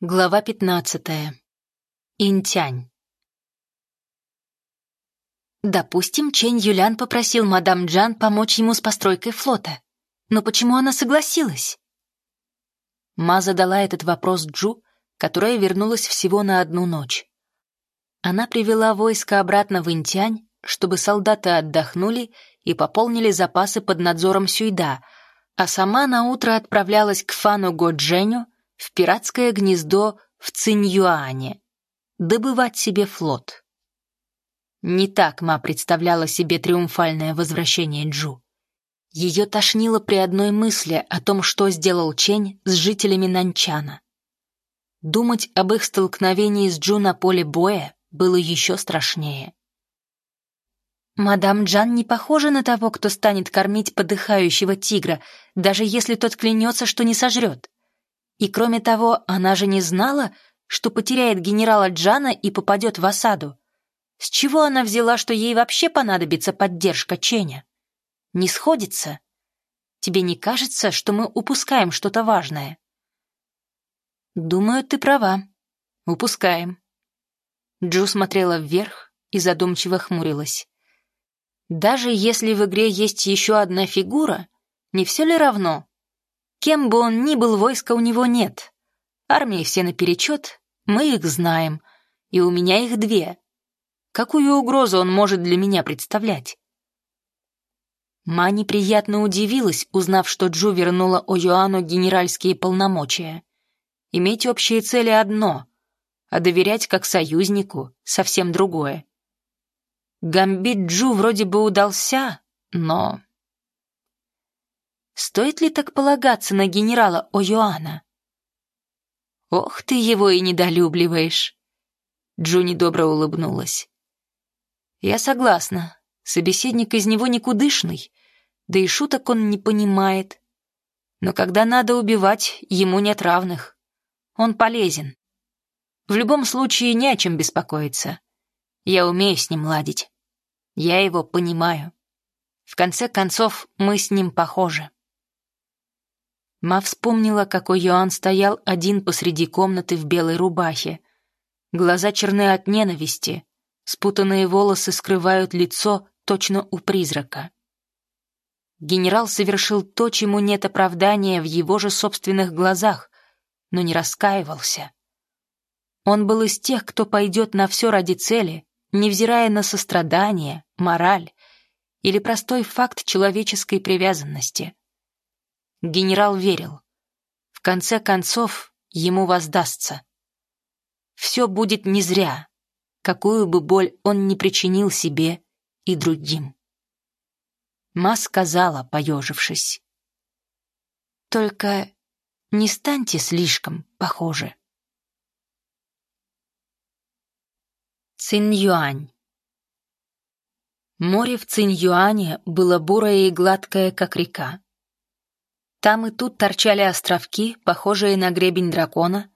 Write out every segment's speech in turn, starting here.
Глава 15. Интянь. Допустим, Чэнь Юлян попросил мадам Джан помочь ему с постройкой флота. Но почему она согласилась? Ма задала этот вопрос Джу, которая вернулась всего на одну ночь. Она привела войско обратно в Интянь, чтобы солдаты отдохнули и пополнили запасы под надзором Сюйда, а сама на утро отправлялась к Фану Годженю, в пиратское гнездо в Циньюане, добывать себе флот. Не так Ма представляла себе триумфальное возвращение Джу. Ее тошнило при одной мысли о том, что сделал Чень с жителями Нанчана. Думать об их столкновении с Джу на поле боя было еще страшнее. Мадам Джан не похожа на того, кто станет кормить подыхающего тигра, даже если тот клянется, что не сожрет. И кроме того, она же не знала, что потеряет генерала Джана и попадет в осаду. С чего она взяла, что ей вообще понадобится поддержка Ченя? Не сходится? Тебе не кажется, что мы упускаем что-то важное? Думаю, ты права. Упускаем. Джу смотрела вверх и задумчиво хмурилась. Даже если в игре есть еще одна фигура, не все ли равно, Кем бы он ни был, войска у него нет. Армии все наперечет, мы их знаем, и у меня их две. Какую угрозу он может для меня представлять? Ма неприятно удивилась, узнав, что Джу вернула О'Юану генеральские полномочия. Иметь общие цели одно, а доверять как союзнику совсем другое. Гамбит Джу вроде бы удался, но Стоит ли так полагаться на генерала О'Юана? Ох, ты его и недолюбливаешь. Джуни добро улыбнулась. Я согласна, собеседник из него никудышный, да и шуток он не понимает. Но когда надо убивать, ему нет равных. Он полезен. В любом случае не о чем беспокоиться. Я умею с ним ладить. Я его понимаю. В конце концов, мы с ним похожи. Ма вспомнила, какой Йоанн стоял один посреди комнаты в белой рубахе. Глаза черны от ненависти, спутанные волосы скрывают лицо точно у призрака. Генерал совершил то, чему нет оправдания в его же собственных глазах, но не раскаивался. Он был из тех, кто пойдет на все ради цели, невзирая на сострадание, мораль или простой факт человеческой привязанности. Генерал верил. В конце концов, ему воздастся. Все будет не зря, какую бы боль он ни причинил себе и другим. Ма сказала, поежившись. «Только не станьте слишком похожи». Цинь-Юань Море в Цинь-Юане было бурое и гладкое, как река. Там и тут торчали островки, похожие на гребень дракона,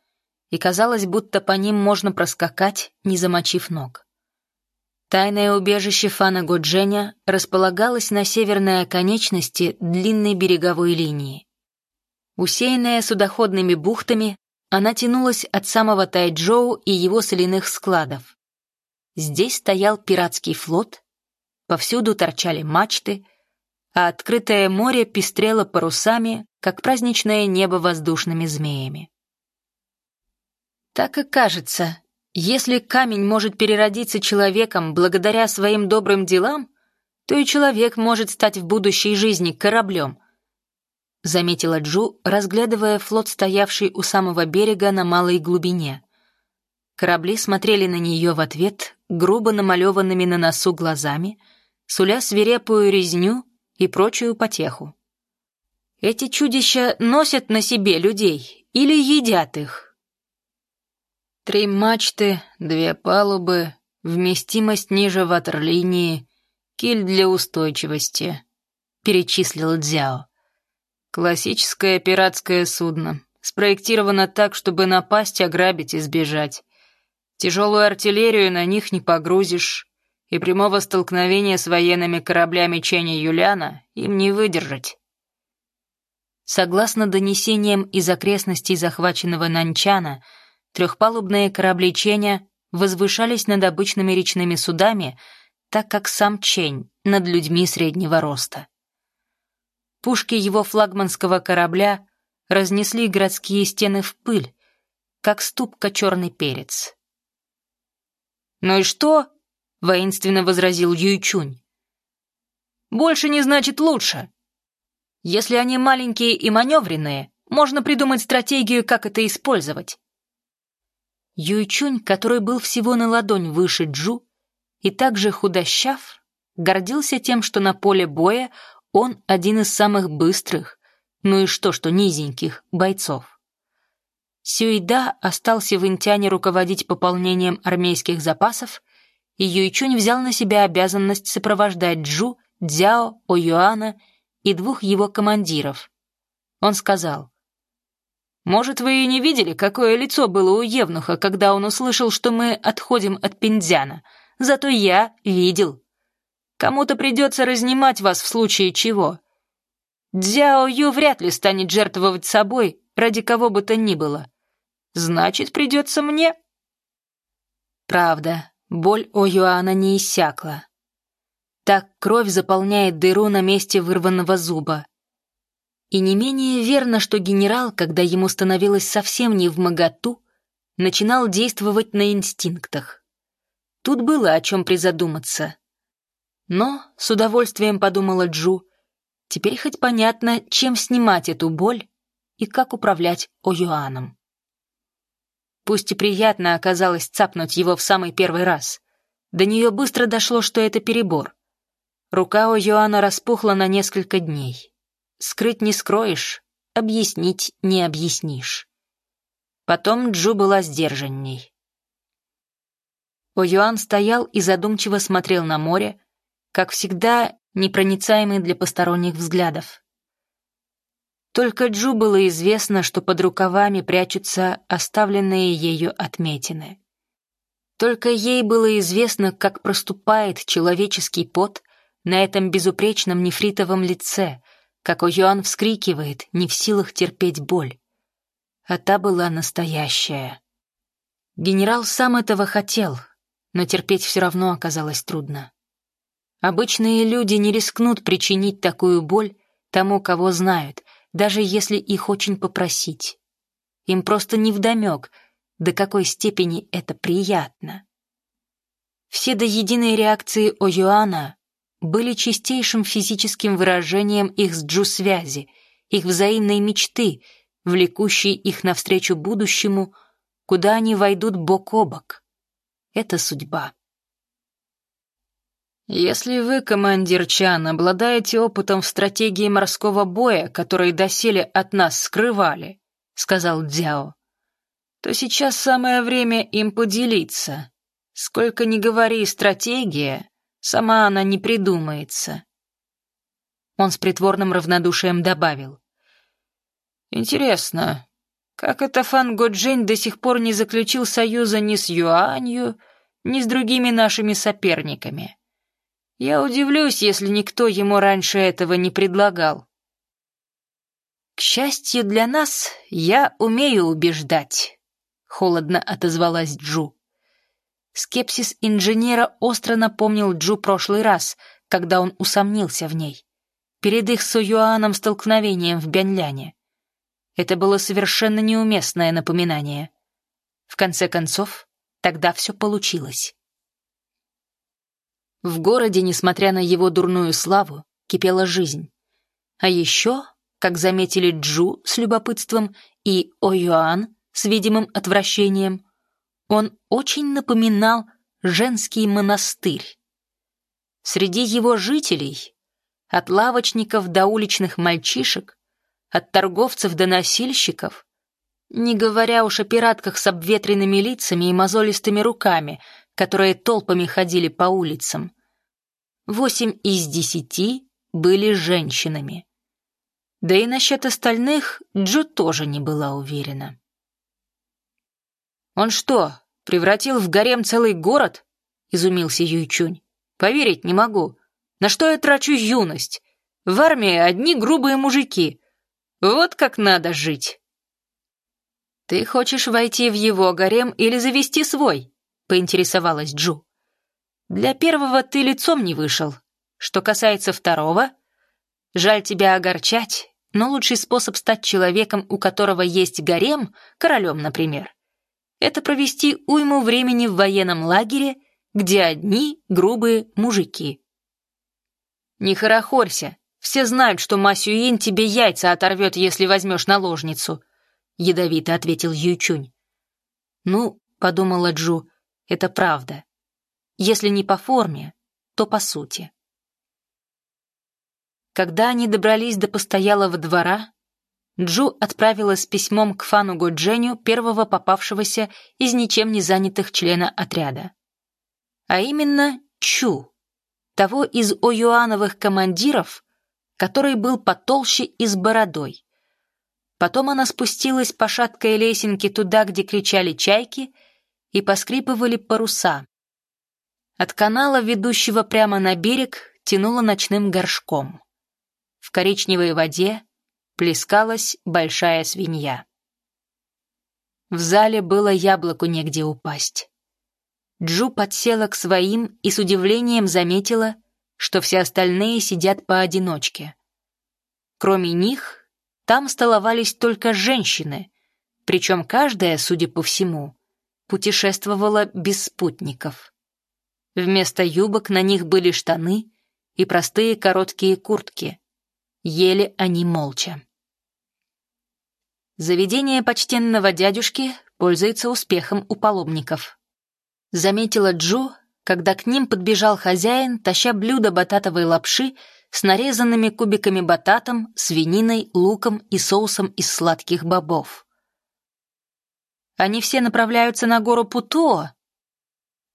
и казалось, будто по ним можно проскакать, не замочив ног. Тайное убежище Фана Годженя располагалось на северной оконечности длинной береговой линии. Усеянная судоходными бухтами, она тянулась от самого Тайчжоу и его соляных складов. Здесь стоял пиратский флот, повсюду торчали мачты, а открытое море пестрело парусами, как праздничное небо воздушными змеями. Так и кажется, если камень может переродиться человеком благодаря своим добрым делам, то и человек может стать в будущей жизни кораблем, заметила Джу, разглядывая флот, стоявший у самого берега на малой глубине. Корабли смотрели на нее в ответ грубо намалеванными на носу глазами, суля свирепую резню и прочую потеху. Эти чудища носят на себе людей или едят их? Три мачты, две палубы, вместимость ниже ватерлинии, киль для устойчивости, перечислил Дзяо. Классическое пиратское судно, спроектировано так, чтобы напасть, ограбить и сбежать. Тяжелую артиллерию на них не погрузишь, и прямого столкновения с военными кораблями Ченя Юляна им не выдержать. Согласно донесениям из окрестностей захваченного Нанчана, Трехпалубные корабли Ченя возвышались над обычными речными судами, так как сам Чень над людьми среднего роста. Пушки его флагманского корабля разнесли городские стены в пыль, как ступка черный перец. «Ну и что?» — воинственно возразил Юйчунь. «Больше не значит лучше. Если они маленькие и маневренные, можно придумать стратегию, как это использовать». Юйчунь, который был всего на ладонь выше Джу и также худощав, гордился тем, что на поле боя он один из самых быстрых, ну и что, что низеньких, бойцов. Сюйда остался в Интяне руководить пополнением армейских запасов, и Юйчунь взял на себя обязанность сопровождать Джу, Дзяо, Оюана и двух его командиров. Он сказал, «Может, вы и не видели, какое лицо было у Евнуха, когда он услышал, что мы отходим от Пиндзяна, зато я видел. Кому-то придется разнимать вас в случае чего. Дзяо Ю вряд ли станет жертвовать собой ради кого бы то ни было. Значит, придется мне. Правда, боль у Юана не иссякла. Так кровь заполняет дыру на месте вырванного зуба. И не менее верно, что генерал, когда ему становилось совсем не в моготу, начинал действовать на инстинктах. Тут было о чем призадуматься. Но, с удовольствием подумала Джу, теперь хоть понятно, чем снимать эту боль и как управлять Оюаном. Пусть и приятно оказалось цапнуть его в самый первый раз. До нее быстро дошло, что это перебор. Рука у Йоанна распухла на несколько дней. Скрыть не скроешь, объяснить не объяснишь. Потом Джу была сдержанней. О'Юан стоял и задумчиво смотрел на море, как всегда, непроницаемый для посторонних взглядов. Только Джу было известно, что под рукавами прячутся оставленные ею отметины. Только ей было известно, как проступает человеческий пот на этом безупречном нефритовом лице, как О'Юан вскрикивает, не в силах терпеть боль. А та была настоящая. Генерал сам этого хотел, но терпеть все равно оказалось трудно. Обычные люди не рискнут причинить такую боль тому, кого знают, даже если их очень попросить. Им просто невдомек, до какой степени это приятно. Все до единой реакции О'Юана были чистейшим физическим выражением их с Джу связи, их взаимной мечты, влекущей их навстречу будущему, куда они войдут бок о бок. Это судьба. «Если вы, командир Чан, обладаете опытом в стратегии морского боя, который доселе от нас скрывали», — сказал Дзяо, «то сейчас самое время им поделиться. Сколько ни говори стратегия, сама она не придумается». Он с притворным равнодушием добавил. «Интересно, как это Фан Годжень до сих пор не заключил союза ни с Юанью, ни с другими нашими соперниками?» Я удивлюсь, если никто ему раньше этого не предлагал. К счастью для нас, я умею убеждать, холодно отозвалась Джу. Скепсис инженера остро напомнил Джу прошлый раз, когда он усомнился в ней, перед их с Юаном столкновением в Бянляне. Это было совершенно неуместное напоминание. В конце концов, тогда все получилось. В городе, несмотря на его дурную славу, кипела жизнь. А еще, как заметили Джу с любопытством и О'Юан с видимым отвращением, он очень напоминал женский монастырь. Среди его жителей, от лавочников до уличных мальчишек, от торговцев до носильщиков, не говоря уж о пиратках с обветренными лицами и мозолистыми руками — которые толпами ходили по улицам. Восемь из десяти были женщинами. Да и насчет остальных Джо тоже не была уверена. «Он что, превратил в гарем целый город?» — изумился Юйчунь. «Поверить не могу. На что я трачу юность? В армии одни грубые мужики. Вот как надо жить!» «Ты хочешь войти в его гарем или завести свой?» — поинтересовалась Джу. «Для первого ты лицом не вышел. Что касается второго, жаль тебя огорчать, но лучший способ стать человеком, у которого есть гарем, королем, например, это провести уйму времени в военном лагере, где одни грубые мужики. Не хорохорься, все знают, что Масюин тебе яйца оторвет, если возьмешь наложницу, ядовито ответил Ючунь. Ну, подумала Джу, это правда. Если не по форме, то по сути. Когда они добрались до постоялого двора, Джу отправилась с письмом к Фану Годженю, первого попавшегося из ничем не занятых члена отряда. А именно Чу, того из оюановых командиров, который был потолще и с бородой. Потом она спустилась по шаткой лесенке туда, где кричали чайки и поскрипывали паруса. От канала, ведущего прямо на берег, тянуло ночным горшком. В коричневой воде плескалась большая свинья. В зале было яблоку негде упасть. Джу подсела к своим и с удивлением заметила, что все остальные сидят поодиночке. Кроме них, там столовались только женщины, причем каждая, судя по всему, путешествовала без спутников. Вместо юбок на них были штаны и простые короткие куртки. Ели они молча. Заведение почтенного дядюшки пользуется успехом у паломников. Заметила Джо, когда к ним подбежал хозяин, таща блюдо бататовой лапши с нарезанными кубиками бататом, свининой, луком и соусом из сладких бобов. Они все направляются на гору Путуо.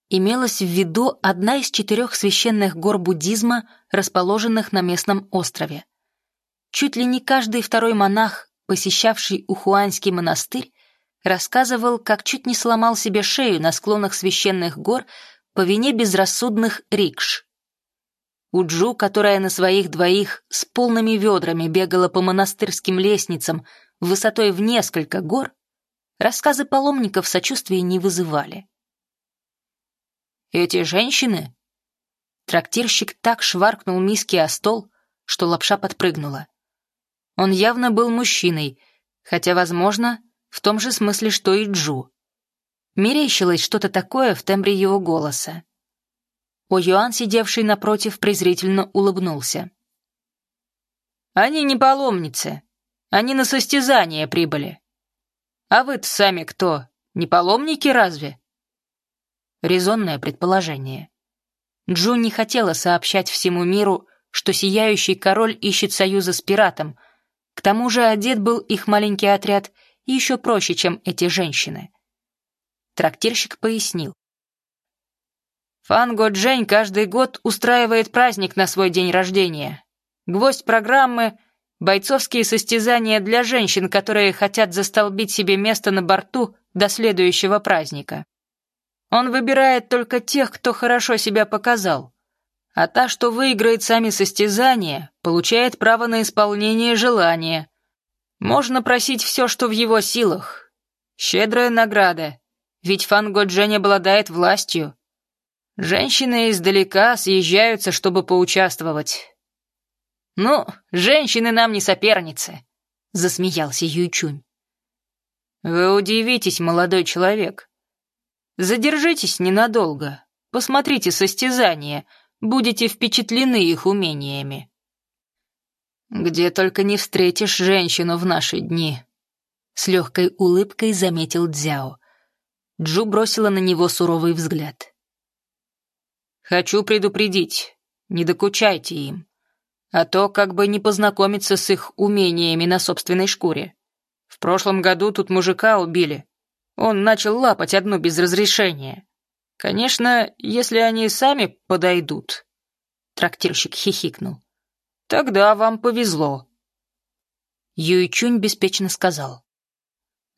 Имелась в виду одна из четырех священных гор буддизма, расположенных на местном острове. Чуть ли не каждый второй монах, посещавший Ухуанский монастырь, рассказывал, как чуть не сломал себе шею на склонах священных гор по вине безрассудных рикш. У Джу, которая на своих двоих с полными ведрами бегала по монастырским лестницам высотой в несколько гор, рассказы паломников сочувствия не вызывали. «Эти женщины?» Трактирщик так шваркнул миски о стол, что лапша подпрыгнула. Он явно был мужчиной, хотя, возможно, в том же смысле, что и Джу. Мерещилось что-то такое в тембре его голоса. О Юан, сидевший напротив, презрительно улыбнулся. «Они не паломницы. Они на состязание прибыли. А вы-то сами кто? Не паломники разве?» Резонное предположение. Джу не хотела сообщать всему миру, что сияющий король ищет союза с пиратом, к тому же одет был их маленький отряд еще проще, чем эти женщины. Трактирщик пояснил. Фанго Джень каждый год устраивает праздник на свой день рождения. Гвоздь программы — бойцовские состязания для женщин, которые хотят застолбить себе место на борту до следующего праздника. Он выбирает только тех, кто хорошо себя показал а та, что выиграет сами состязания, получает право на исполнение желания. Можно просить все, что в его силах. Щедрая награда, ведь Фанго Джень обладает властью. Женщины издалека съезжаются, чтобы поучаствовать. «Ну, женщины нам не соперницы», — засмеялся Юйчунь. «Вы удивитесь, молодой человек. Задержитесь ненадолго, посмотрите состязание, будете впечатлены их умениями. «Где только не встретишь женщину в наши дни», — с легкой улыбкой заметил Дзяо. Джу бросила на него суровый взгляд. «Хочу предупредить, не докучайте им, а то как бы не познакомиться с их умениями на собственной шкуре. В прошлом году тут мужика убили. Он начал лапать одну без разрешения. Конечно, если они сами подойдут. Трактирщик хихикнул. Тогда вам повезло. Юйчунь беспечно сказал.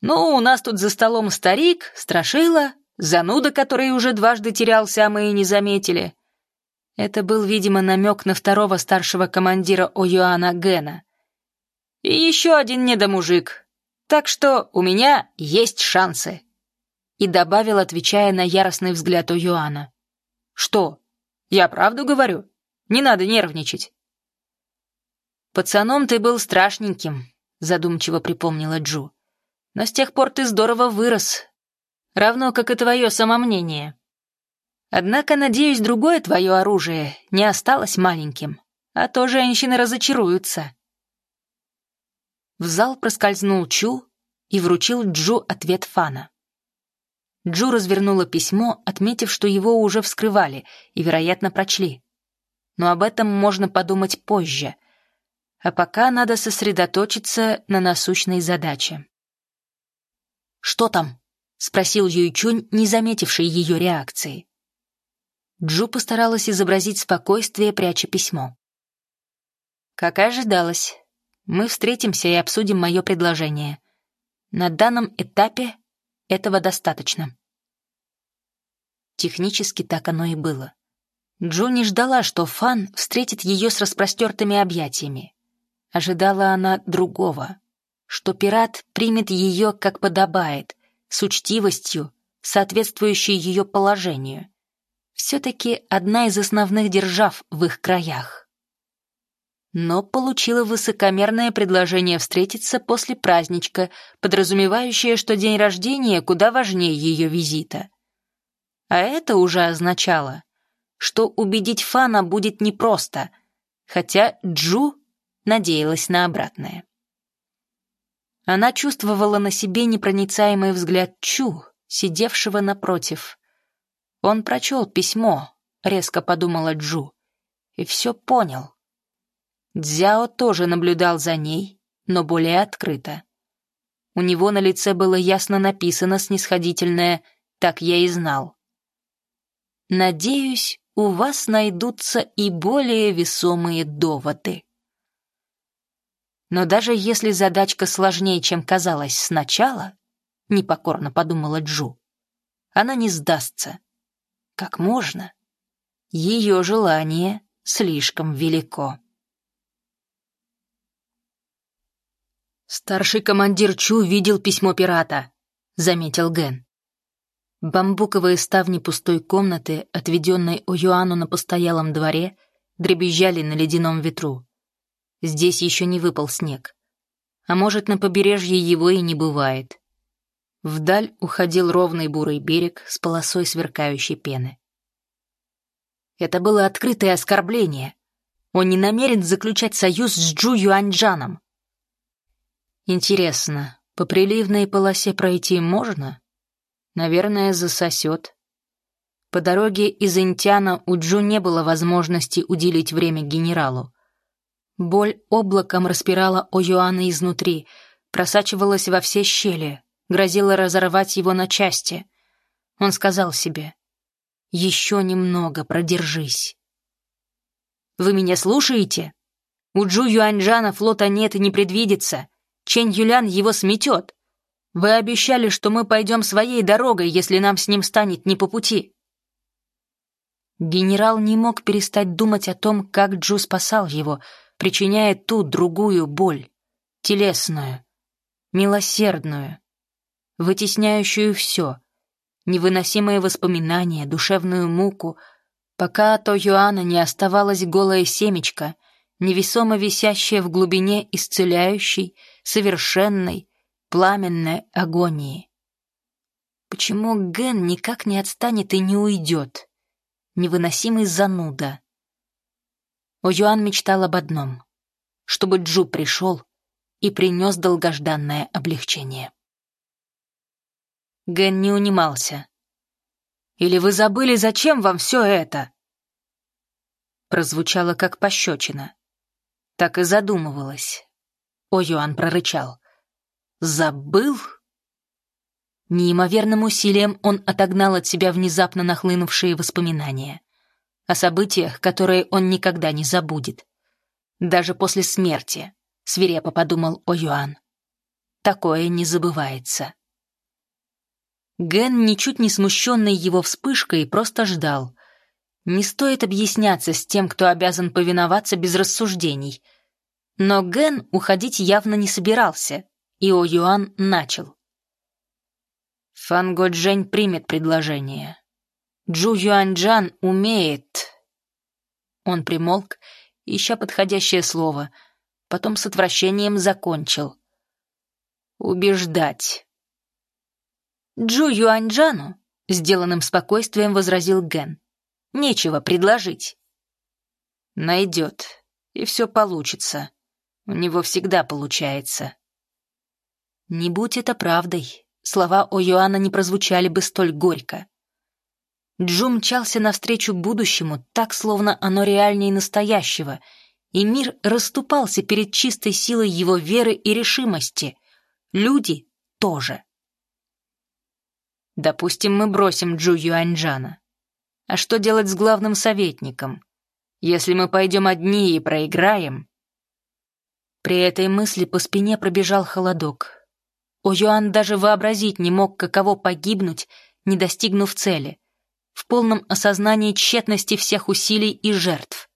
Ну, у нас тут за столом старик, страшила, зануда, который уже дважды терялся, а мы и не заметили. Это был, видимо, намек на второго старшего командира Оюана Гена. И еще один недомужик. Так что у меня есть шансы. И добавил, отвечая на яростный взгляд у Юана. Что? Я правду говорю? Не надо нервничать. Пацаном ты был страшненьким, задумчиво припомнила Джу. Но с тех пор ты здорово вырос. Равно, как и твое самомнение. Однако, надеюсь, другое твое оружие не осталось маленьким, а то женщины разочаруются. В зал проскользнул Чу и вручил Джу ответ Фана. Джу развернула письмо, отметив, что его уже вскрывали и, вероятно, прочли. Но об этом можно подумать позже. А пока надо сосредоточиться на насущной задаче. «Что там?» — спросил Юйчунь, не заметивший ее реакции. Джу постаралась изобразить спокойствие, пряча письмо. Как и ожидалось, мы встретимся и обсудим мое предложение. На данном этапе этого достаточно. Технически так оно и было. Джу не ждала, что Фан встретит ее с распростертыми объятиями. Ожидала она другого, что пират примет ее, как подобает, с учтивостью, соответствующей ее положению — все-таки одна из основных держав в их краях. Но получила высокомерное предложение встретиться после праздничка, подразумевающее, что день рождения куда важнее ее визита. А это уже означало, что убедить Фана будет непросто, хотя Джу надеялась на обратное. Она чувствовала на себе непроницаемый взгляд Чу, сидевшего напротив, он прочел письмо, резко подумала Джу, и все понял. Дзяо тоже наблюдал за ней, но более открыто. У него на лице было ясно написано снисходительное «так я и знал». «Надеюсь, у вас найдутся и более весомые доводы». Но даже если задачка сложнее, чем казалось сначала, непокорно подумала Джу, она не сдастся. Как можно? Ее желание слишком велико. «Старший командир Чу видел письмо пирата», — заметил Ген. Бамбуковые ставни пустой комнаты, отведенной Оюану на постоялом дворе, дребезжали на ледяном ветру. Здесь еще не выпал снег. А может, на побережье его и не бывает. Вдаль уходил ровный бурый берег с полосой сверкающей пены. Это было открытое оскорбление. Он не намерен заключать союз с Джу Юаньджаном. Интересно, по приливной полосе пройти можно? Наверное, засосет. По дороге из Интяна у Джу не было возможности уделить время генералу. Боль облаком распирала о Юана изнутри, просачивалась во все щели, грозила разорвать его на части. Он сказал себе, «Еще немного продержись». «Вы меня слушаете? У Джу Юаньжана флота нет и не предвидится. Чэнь Юлян его сметет. Вы обещали, что мы пойдем своей дорогой, если нам с ним станет не по пути». Генерал не мог перестать думать о том, как Джу спасал его, причиняя ту другую боль, телесную, милосердную, вытесняющую все, невыносимые воспоминания, душевную муку, пока от Юана не оставалось голое семечко, невесомо висящее в глубине исцеляющей, совершенной, пламенной агонии. Почему Ген никак не отстанет и не уйдет? Невыносимый зануда. О'Юан мечтал об одном — чтобы Джу пришел и принес долгожданное облегчение. Ген не унимался. «Или вы забыли, зачем вам все это?» Прозвучало как пощечина. Так и задумывалась. О, Юан прорычал. «Забыл?» Неимоверным усилием он отогнал от себя внезапно нахлынувшие воспоминания о событиях, которые он никогда не забудет. Даже после смерти, свирепо подумал О Юан. Такое не забывается. Ген, ничуть не смущенный его вспышкой, просто ждал. Не стоит объясняться с тем, кто обязан повиноваться без рассуждений. Но Ген уходить явно не собирался, и О Юан начал. Фан Го Джень примет предложение. Джу Юаньджан умеет... Он примолк, ища подходящее слово, потом с отвращением закончил. «Убеждать». «Джу Юаньджану», — сделанным спокойствием возразил Ген, — «нечего предложить». «Найдет, и все получится. У него всегда получается». Не будь это правдой, слова о Йоанна не прозвучали бы столь горько. Джу мчался навстречу будущему, так, словно оно реальнее настоящего, и мир расступался перед чистой силой его веры и решимости. Люди тоже. Допустим, мы бросим Джу Юаньджана. А что делать с главным советником? Если мы пойдем одни и проиграем... При этой мысли по спине пробежал холодок. О'Юан даже вообразить не мог, каково погибнуть, не достигнув цели, в полном осознании тщетности всех усилий и жертв.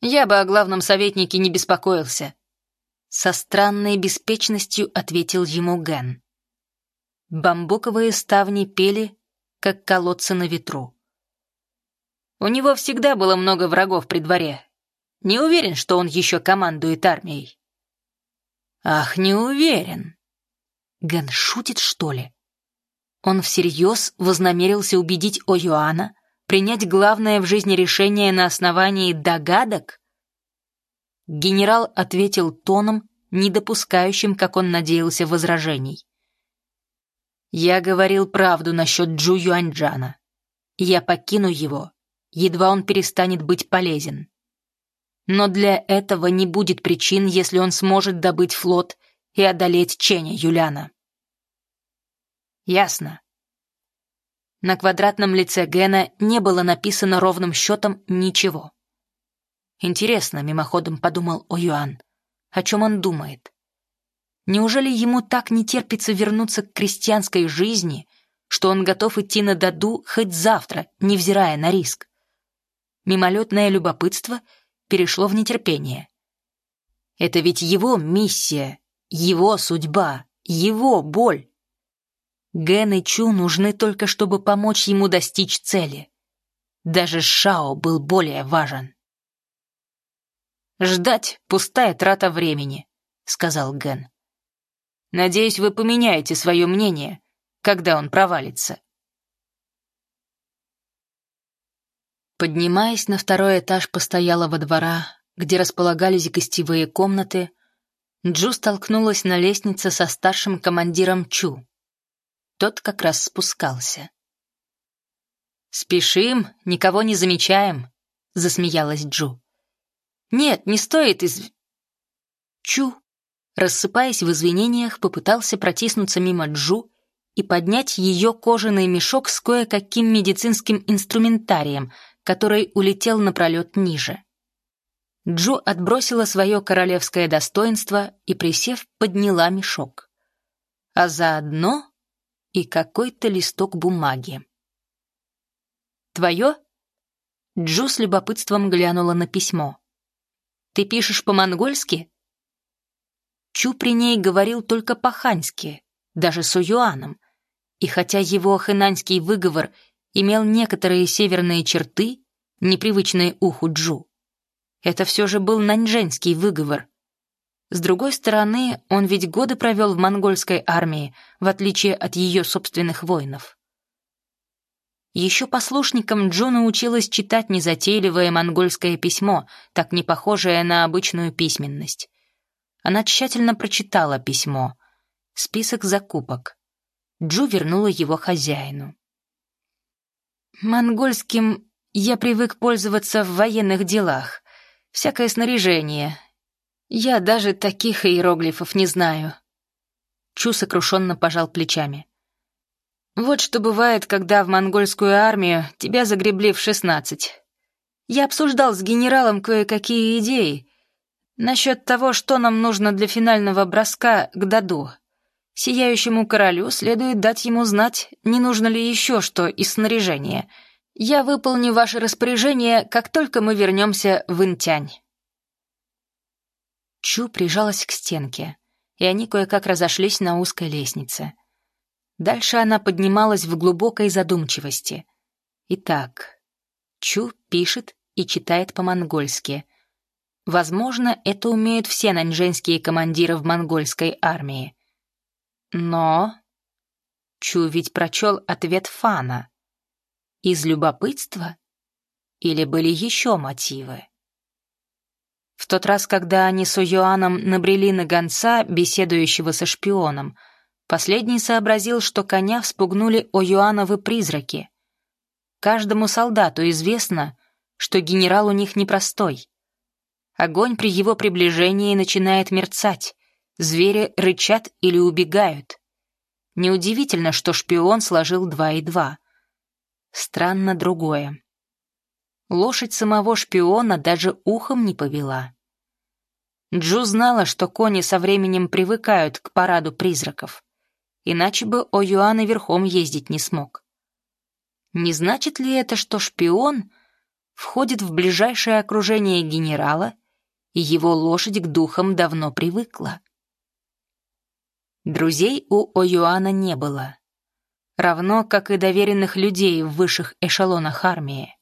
«Я бы о главном советнике не беспокоился», — со странной беспечностью ответил ему Ген. Бамбуковые ставни пели, как колодцы на ветру. У него всегда было много врагов при дворе. Не уверен, что он еще командует армией. Ах, не уверен. Ген шутит, что ли? Он всерьез вознамерился убедить О'Юана принять главное в жизни решение на основании догадок? Генерал ответил тоном, не допускающим, как он надеялся, возражений. «Я говорил правду насчет Джу Юаньджана. Я покину его, едва он перестанет быть полезен. Но для этого не будет причин, если он сможет добыть флот и одолеть Ченя Юляна. Ясно. На квадратном лице Гена не было написано ровным счетом ничего. Интересно, мимоходом подумал О'Юан, о чем он думает. Неужели ему так не терпится вернуться к крестьянской жизни, что он готов идти на Даду хоть завтра, невзирая на риск? Мимолетное любопытство — перешло в нетерпение. Это ведь его миссия, его судьба, его боль. Ген и Чу нужны только, чтобы помочь ему достичь цели. Даже Шао был более важен. «Ждать — пустая трата времени», — сказал Ген. «Надеюсь, вы поменяете свое мнение, когда он провалится». Поднимаясь на второй этаж постоялого двора, где располагались гостевые комнаты, Джу столкнулась на лестнице со старшим командиром Чу. Тот как раз спускался. «Спешим, никого не замечаем», — засмеялась Джу. «Нет, не стоит из...» Чу, рассыпаясь в извинениях, попытался протиснуться мимо Джу и поднять ее кожаный мешок с кое-каким медицинским инструментарием — который улетел напролет ниже. Джо отбросила свое королевское достоинство и, присев, подняла мешок. А заодно и какой-то листок бумаги. «Твое?» Джо с любопытством глянула на письмо. «Ты пишешь по-монгольски?» Чу при ней говорил только по-ханьски, даже с Уюаном, и хотя его хэнаньский выговор имел некоторые северные черты, непривычные уху Джу. Это все же был наньжэнский выговор. С другой стороны, он ведь годы провел в монгольской армии, в отличие от ее собственных воинов. Еще послушником Джу научилась читать незатейливое монгольское письмо, так не похожее на обычную письменность. Она тщательно прочитала письмо. Список закупок. Джу вернула его хозяину. Монгольским я привык пользоваться в военных делах. Всякое снаряжение. Я даже таких иероглифов не знаю. Чу сокрушенно пожал плечами. Вот что бывает, когда в монгольскую армию тебя загребли в шестнадцать. Я обсуждал с генералом кое-какие идеи насчет того, что нам нужно для финального броска к Даду. Сияющему королю следует дать ему знать, не нужно ли еще что из снаряжения. Я выполню ваше распоряжение, как только мы вернемся в Интянь». Чу прижалась к стенке. и они кое-как разошлись на узкой лестнице. Дальше она поднималась в глубокой задумчивости. Итак, Чу пишет и читает по-монгольски. Возможно, это умеют все наньжэнские командиры в монгольской армии. Но... Чу ведь прочел ответ Фана. Из любопытства? Или были еще мотивы? В тот раз, когда они с Уюаном набрели на гонца, беседующего со шпионом, последний сообразил, что коня вспугнули Оюановы призраки. Каждому солдату известно, что генерал у них непростой. Огонь при его приближении начинает мерцать, звери рычат или убегают. Неудивительно, что шпион сложил два и два. Странно другое. Лошадь самого шпиона даже ухом не повела. Джу знала, что кони со временем привыкают к параду призраков. Иначе бы О'Юан и верхом ездить не смог. Не значит ли это, что шпион входит в ближайшее окружение генерала, и его лошадь к духам давно привыкла? Друзей у О'Юана не было, равно как и доверенных людей в высших эшелонах армии.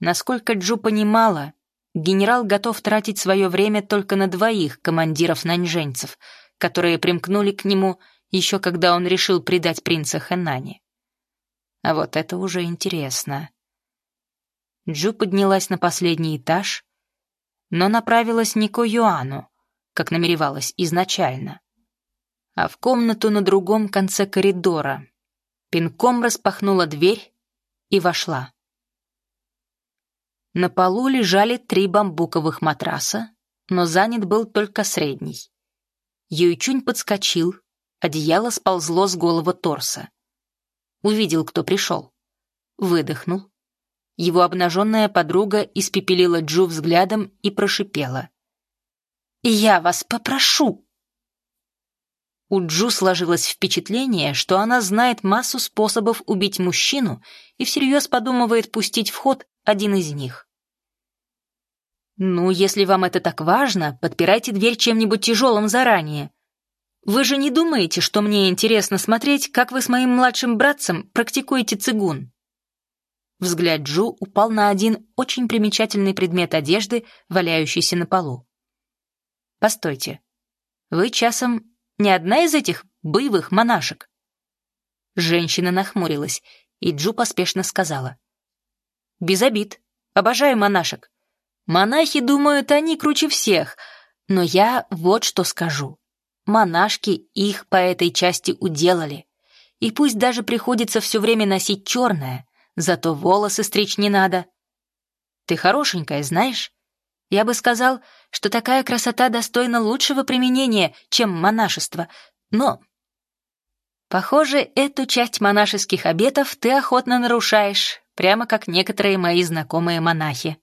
Насколько Джу понимала, генерал готов тратить свое время только на двоих командиров-наньженцев, которые примкнули к нему еще когда он решил предать принца Хэнани. А вот это уже интересно. Джу поднялась на последний этаж, но направилась не к Юану, как намеревалась изначально, а в комнату на другом конце коридора. Пинком распахнула дверь и вошла. На полу лежали три бамбуковых матраса, но занят был только средний. Юйчунь подскочил, одеяло сползло с голого торса. Увидел, кто пришел. Выдохнул. Его обнаженная подруга испепелила Джу взглядом и прошипела. «Я вас попрошу!» У Джу сложилось впечатление, что она знает массу способов убить мужчину и всерьез подумывает пустить в ход один из них. «Ну, если вам это так важно, подпирайте дверь чем-нибудь тяжелым заранее. Вы же не думаете, что мне интересно смотреть, как вы с моим младшим братцем практикуете цигун?» Взгляд Джу упал на один очень примечательный предмет одежды, валяющийся на полу. «Постойте, вы часом не одна из этих боевых монашек?» Женщина нахмурилась, и Джу поспешно сказала. Без обид. Обожаю монашек. Монахи думают, они круче всех. Но я вот что скажу. Монашки их по этой части уделали. И пусть даже приходится все время носить черное, зато волосы стричь не надо. Ты хорошенькая, знаешь? Я бы сказал, что такая красота достойна лучшего применения, чем монашество. Но... Похоже, эту часть монашеских обетов ты охотно нарушаешь, прямо как некоторые мои знакомые монахи.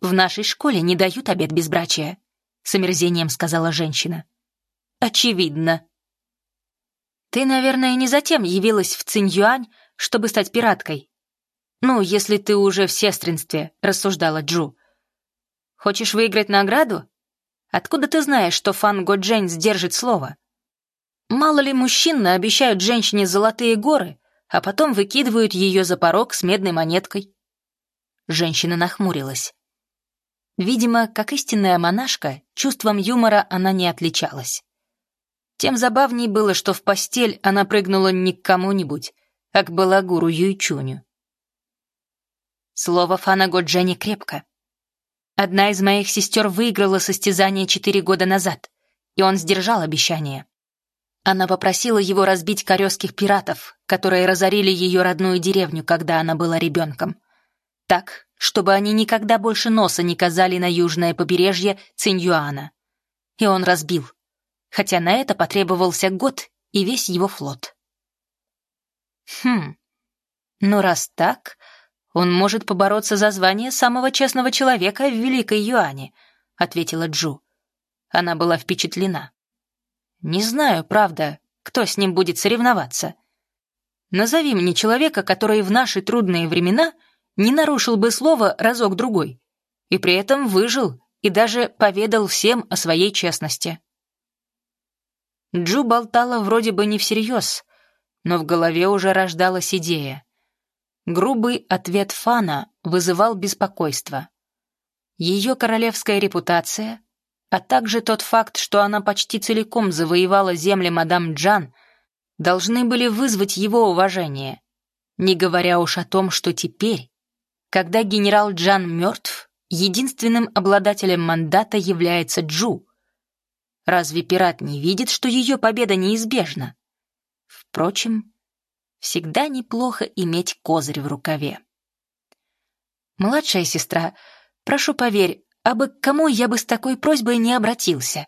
«В нашей школе не дают обед безбрачия», — с омерзением сказала женщина. «Очевидно». «Ты, наверное, не затем явилась в Циньюань, чтобы стать пираткой. Ну, если ты уже в сестринстве», — рассуждала Джу. «Хочешь выиграть награду? Откуда ты знаешь, что Фан Годжень сдержит слово? Мало ли мужчин обещают женщине золотые горы, а потом выкидывают ее за порог с медной монеткой. Женщина нахмурилась. Видимо, как истинная монашка, чувством юмора она не отличалась. Тем забавней было, что в постель она прыгнула не к кому-нибудь, а к балагуру Юйчуню. Слово Фанаго Дженни крепко. Одна из моих сестер выиграла состязание четыре года назад, и он сдержал обещание. Она попросила его разбить корейских пиратов, которые разорили ее родную деревню, когда она была ребенком. Так, чтобы они никогда больше носа не казали на южное побережье Циньюана. И он разбил, хотя на это потребовался год и весь его флот. Хм, ну раз так, он может побороться за звание самого честного человека в Великой Юане, ответила Джу. Она была впечатлена. Не знаю, правда, кто с ним будет соревноваться. Назови мне человека, который в наши трудные времена не нарушил бы слово разок-другой, и при этом выжил и даже поведал всем о своей честности. Джу болтала вроде бы не всерьез, но в голове уже рождалась идея. Грубый ответ Фана вызывал беспокойство. Ее королевская репутация, а также тот факт, что она почти целиком завоевала земли мадам Джан, должны были вызвать его уважение, не говоря уж о том, что теперь, когда генерал Джан мертв, единственным обладателем мандата является Джу. Разве пират не видит, что ее победа неизбежна? Впрочем, всегда неплохо иметь козырь в рукаве. «Младшая сестра, прошу поверь, а бы к кому я бы с такой просьбой не обратился.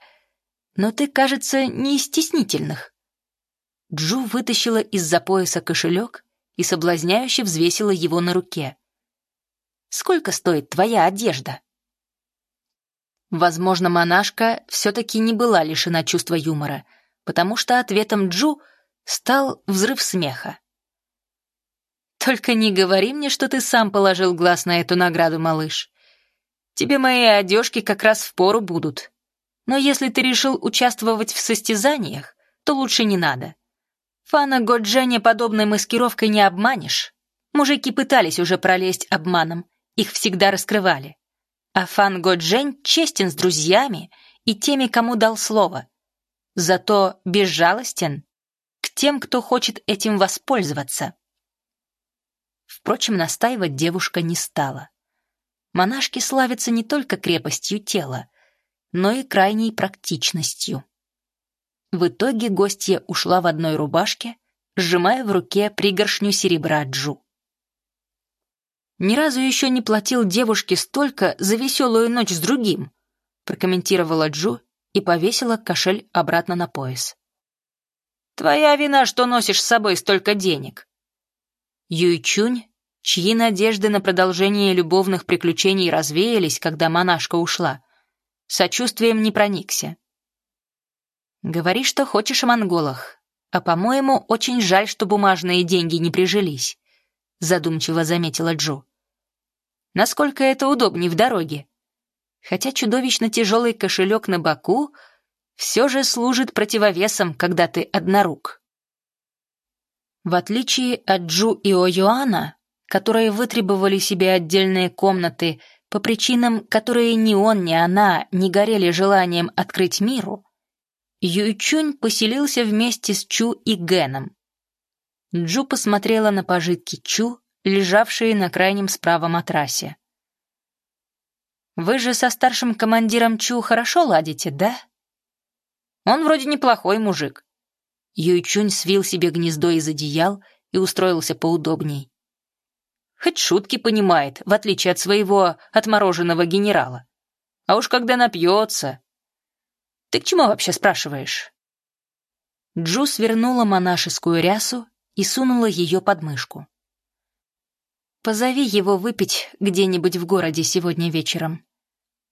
Но ты, кажется, не из стеснительных». Джу вытащила из-за пояса кошелек и соблазняюще взвесила его на руке. «Сколько стоит твоя одежда?» Возможно, монашка все-таки не была лишена чувства юмора, потому что ответом Джу стал взрыв смеха. «Только не говори мне, что ты сам положил глаз на эту награду, малыш. Тебе мои одежки как раз в пору будут. Но если ты решил участвовать в состязаниях, то лучше не надо. Фана Годжене подобной маскировкой не обманешь. Мужики пытались уже пролезть обманом, их всегда раскрывали. А Фан Годжень честен с друзьями и теми, кому дал слово. Зато безжалостен к тем, кто хочет этим воспользоваться. Впрочем, настаивать девушка не стала. Монашки славятся не только крепостью тела, но и крайней практичностью. В итоге гостья ушла в одной рубашке, сжимая в руке пригоршню серебра Джу. «Ни разу еще не платил девушке столько за веселую ночь с другим», прокомментировала Джу и повесила кошель обратно на пояс. «Твоя вина, что носишь с собой столько денег». Юйчунь, чьи надежды на продолжение любовных приключений развеялись, когда монашка ушла, сочувствием не проникся. Говори, что хочешь о монголах. А, по-моему, очень жаль, что бумажные деньги не прижились», — задумчиво заметила Джо. «Насколько это удобнее в дороге? Хотя чудовищно тяжелый кошелек на боку все же служит противовесом, когда ты однорук». В отличие от Джу и О'Юана, которые вытребовали себе отдельные комнаты по причинам, которые ни он, ни она не горели желанием открыть миру, Юйчунь поселился вместе с Чу и Геном. Джу посмотрела на пожитки Чу, лежавшие на крайнем справа матрасе. «Вы же со старшим командиром Чу хорошо ладите, да?» «Он вроде неплохой мужик». Юйчунь свил себе гнездо из одеял и устроился поудобней. Хоть шутки понимает, в отличие от своего отмороженного генерала. А уж когда напьется, ты к чему вообще спрашиваешь?» Джу свернула монашескую рясу и сунула ее под мышку. «Позови его выпить где-нибудь в городе сегодня вечером.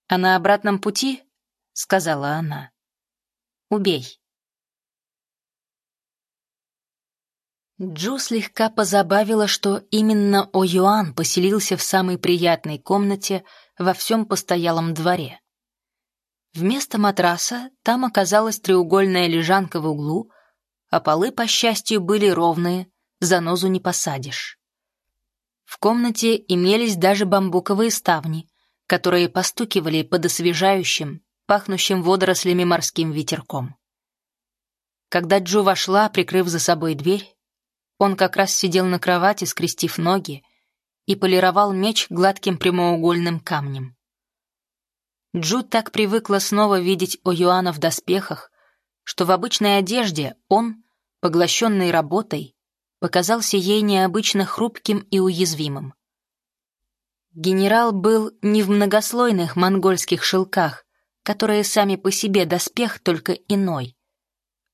А на обратном пути, — сказала она, — убей». Джу слегка позабавила, что именно О-Юан поселился в самой приятной комнате во всем постоялом дворе. Вместо матраса там оказалась треугольная лежанка в углу, а полы, по счастью, были ровные, занозу не посадишь. В комнате имелись даже бамбуковые ставни, которые постукивали под освежающим, пахнущим водорослями морским ветерком. Когда Джо вошла, прикрыв за собой дверь, он как раз сидел на кровати, скрестив ноги, и полировал меч гладким прямоугольным камнем. Джуд так привыкла снова видеть О'Юана в доспехах, что в обычной одежде он, поглощенный работой, показался ей необычно хрупким и уязвимым. Генерал был не в многослойных монгольских шелках, которые сами по себе доспех только иной,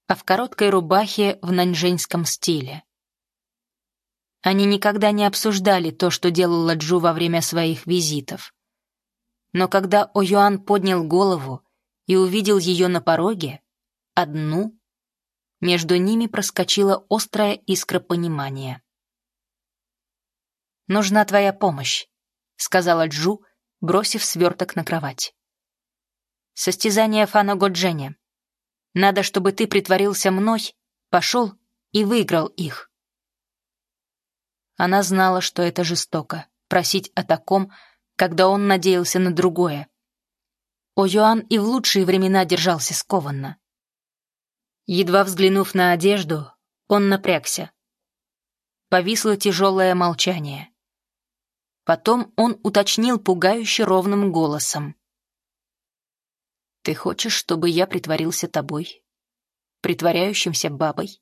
а в короткой рубахе в наньжэньском стиле. Они никогда не обсуждали то, что делала Джу во время своих визитов. Но когда О'Юан поднял голову и увидел ее на пороге, одну, между ними проскочила острая искра понимания. «Нужна твоя помощь», — сказала Джу, бросив сверток на кровать. «Состязание Фана Годженя. Надо, чтобы ты притворился мной, пошел и выиграл их. Она знала, что это жестоко — просить о таком, когда он надеялся на другое. О Йоан и в лучшие времена держался скованно. Едва взглянув на одежду, он напрягся. Повисло тяжелое молчание. Потом он уточнил пугающе ровным голосом. «Ты хочешь, чтобы я притворился тобой, притворяющимся бабой,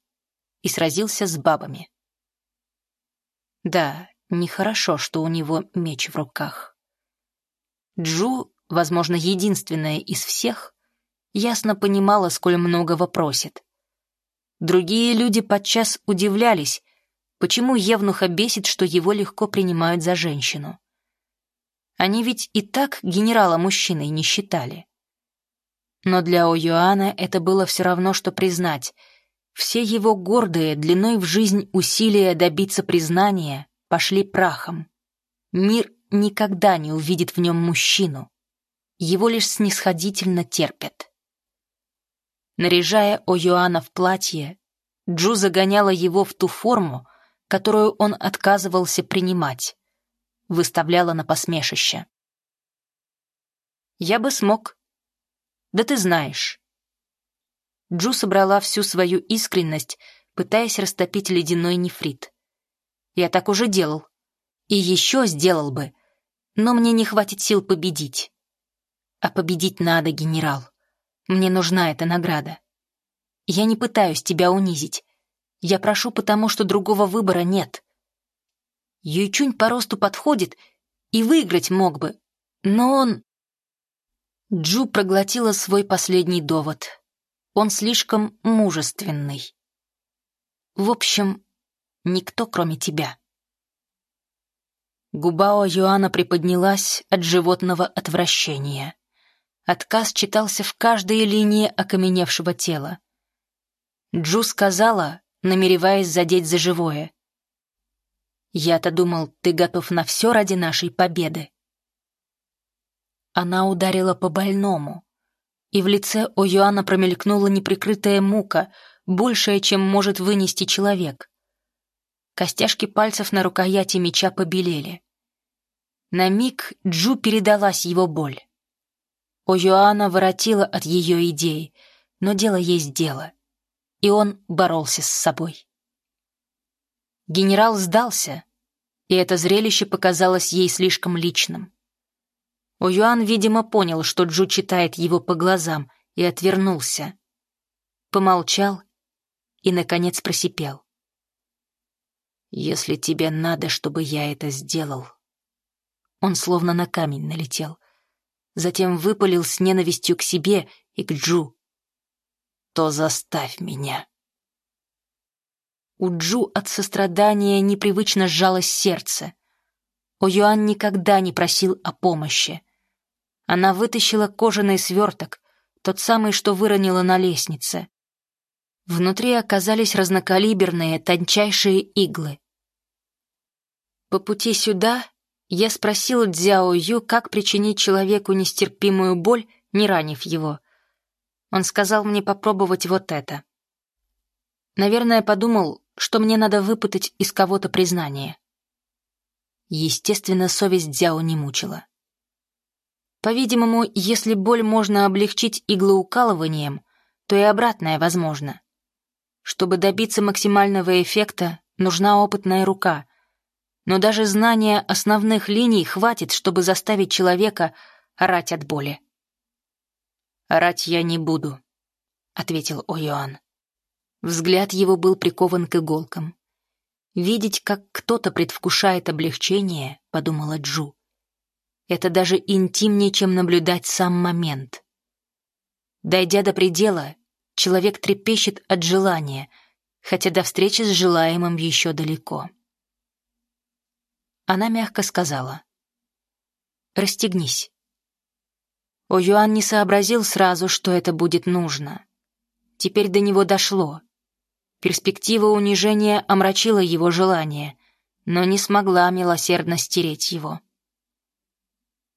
и сразился с бабами?» Да, нехорошо, что у него меч в руках. Джу, возможно, единственная из всех, ясно понимала, сколь многого просит. Другие люди подчас удивлялись, почему Евнуха бесит, что его легко принимают за женщину. Они ведь и так генерала мужчиной не считали. Но для О'Юана это было все равно, что признать — все его гордые, длиной в жизнь усилия добиться признания пошли прахом. Мир никогда не увидит в нем мужчину. Его лишь снисходительно терпят. Наряжая О'Юана в платье, Джу загоняла его в ту форму, которую он отказывался принимать, выставляла на посмешище. «Я бы смог. Да ты знаешь, Джу собрала всю свою искренность, пытаясь растопить ледяной нефрит. «Я так уже делал. И еще сделал бы. Но мне не хватит сил победить. А победить надо, генерал. Мне нужна эта награда. Я не пытаюсь тебя унизить. Я прошу потому, что другого выбора нет. Юйчунь по росту подходит и выиграть мог бы, но он...» Джу проглотила свой последний довод. Он слишком мужественный. В общем, никто, кроме тебя. Губа Юана приподнялась от животного отвращения. Отказ читался в каждой линии окаменевшего тела. Джу сказала, намереваясь задеть за живое. «Я-то думал, ты готов на все ради нашей победы». Она ударила по больному, и в лице О'Юана промелькнула неприкрытая мука, большая, чем может вынести человек. Костяшки пальцев на рукояти меча побелели. На миг Джу передалась его боль. О'Юана воротила от ее идей, но дело есть дело, и он боролся с собой. Генерал сдался, и это зрелище показалось ей слишком личным. О'Юан, видимо, понял, что Джу читает его по глазам, и отвернулся. Помолчал и, наконец, просипел. «Если тебе надо, чтобы я это сделал...» Он словно на камень налетел. Затем выпалил с ненавистью к себе и к Джу. «То заставь меня». У Джу от сострадания непривычно сжалось сердце. О'Юан никогда не просил о помощи. Она вытащила кожаный сверток, тот самый, что выронила на лестнице. Внутри оказались разнокалиберные, тончайшие иглы. По пути сюда я спросила Дзяо Ю, как причинить человеку нестерпимую боль, не ранив его. Он сказал мне попробовать вот это. Наверное, подумал, что мне надо выпытать из кого-то признание. Естественно, совесть Дзяо не мучила. По-видимому, если боль можно облегчить иглоукалыванием, то и обратное возможно. Чтобы добиться максимального эффекта, нужна опытная рука. Но даже знания основных линий хватит, чтобы заставить человека орать от боли. «Орать я не буду», — ответил О'Йоан. Взгляд его был прикован к иголкам. «Видеть, как кто-то предвкушает облегчение», — подумала Джу. Это даже интимнее, чем наблюдать сам момент. Дойдя до предела, человек трепещет от желания, хотя до встречи с желаемым еще далеко. Она мягко сказала. «Расстегнись». О Юан не сообразил сразу, что это будет нужно. Теперь до него дошло. Перспектива унижения омрачила его желание, но не смогла милосердно стереть его.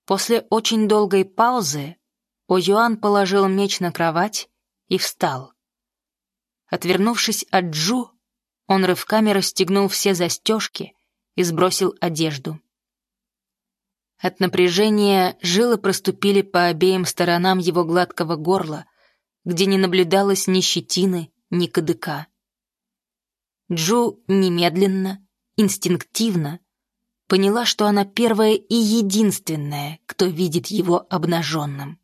После очень долгой паузы О'Юан положил меч на кровать и встал. Отвернувшись от Джу, он рывками расстегнул все застежки и сбросил одежду. От напряжения жилы проступили по обеим сторонам его гладкого горла, где не наблюдалось ни щетины, ни кадыка. Джу немедленно, инстинктивно поняла, что она первая и единственная, кто видит его обнаженным.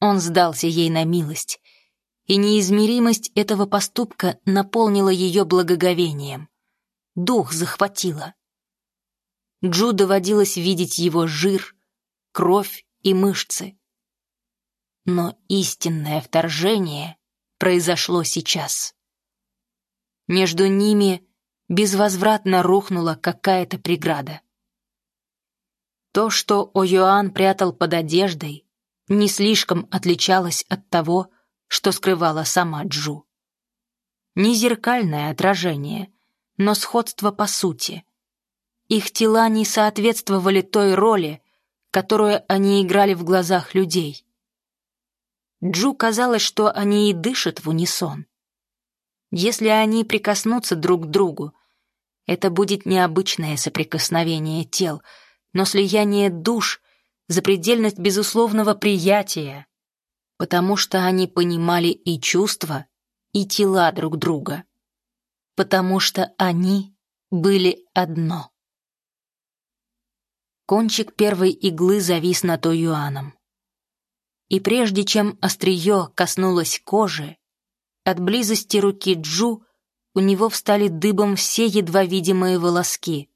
Он сдался ей на милость, и неизмеримость этого поступка наполнила ее благоговением. Дух захватила. Джу доводилось видеть его жир, кровь и мышцы. Но истинное вторжение произошло сейчас. Между ними безвозвратно рухнула какая-то преграда. То, что О'Юан прятал под одеждой, не слишком отличалось от того, что скрывала сама Джу. Не зеркальное отражение, но сходство по сути. Их тела не соответствовали той роли, которую они играли в глазах людей. Джу казалось, что они и дышат в унисон. Если они прикоснутся друг к другу, это будет необычное соприкосновение тел, но слияние душ, запредельность безусловного приятия, потому что они понимали и чувства, и тела друг друга, потому что они были одно. Кончик первой иглы завис над Оюаном. И прежде чем острие коснулось кожи, от близости руки Джу у него встали дыбом все едва видимые волоски.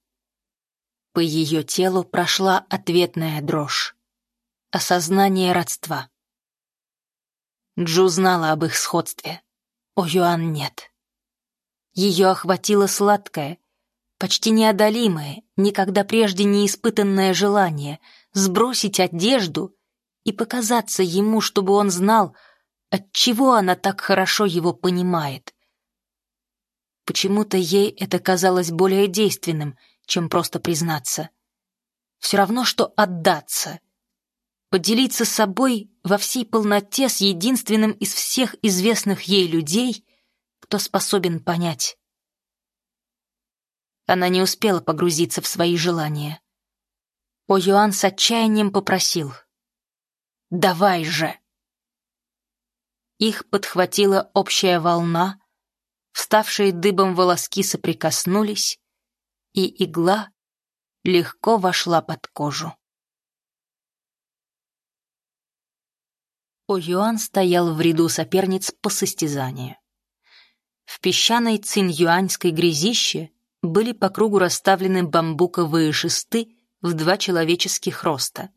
По ее телу прошла ответная дрожь. Осознание родства. Джу знала об их сходстве. О Юан нет. Ее охватило сладкое, почти неодолимое, никогда прежде не испытанное желание сбросить одежду и показаться ему, чтобы он знал — Отчего она так хорошо его понимает? Почему-то ей это казалось более действенным, чем просто признаться. Все равно, что отдаться. Поделиться собой во всей полноте с единственным из всех известных ей людей, кто способен понять. Она не успела погрузиться в свои желания. О Юан с отчаянием попросил. «Давай же!» Их подхватила общая волна, вставшие дыбом волоски соприкоснулись, и игла легко вошла под кожу. О Юан стоял в ряду соперниц по состязанию. В песчаной цинь-юаньской грязище были по кругу расставлены бамбуковые шесты в два человеческих роста.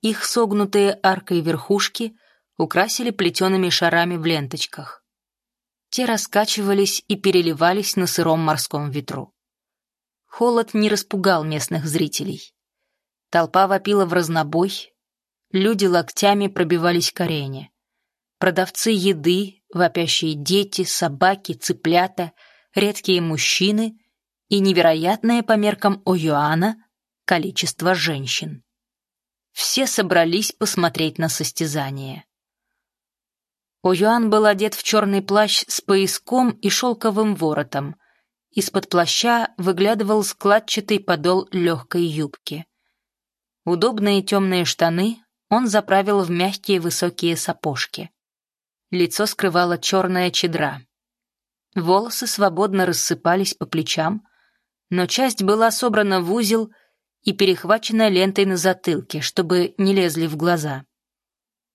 Их согнутые аркой верхушки украсили плетеными шарами в ленточках. Те раскачивались и переливались на сыром морском ветру. Холод не распугал местных зрителей. Толпа вопила в разнобой, люди локтями пробивались к арене. Продавцы еды, вопящие дети, собаки, цыплята, редкие мужчины и невероятное по меркам Оюана количество женщин. Все собрались посмотреть на состязание. О'Юан был одет в черный плащ с пояском и шелковым воротом. Из-под плаща выглядывал складчатый подол легкой юбки. Удобные темные штаны он заправил в мягкие высокие сапожки. Лицо скрывала черная чедра. Волосы свободно рассыпались по плечам, но часть была собрана в узел и перехвачена лентой на затылке, чтобы не лезли в глаза.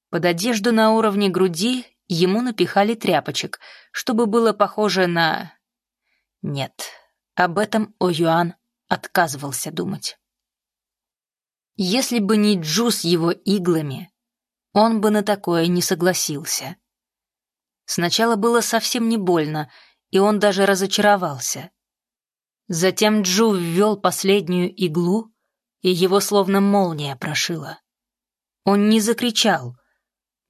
Под одежду на уровне груди Ему напихали тряпочек, чтобы было похоже на... Нет, об этом О'Юан отказывался думать. Если бы не Джу с его иглами, он бы на такое не согласился. Сначала было совсем не больно, и он даже разочаровался. Затем Джу ввел последнюю иглу, и его словно молния прошила. Он не закричал,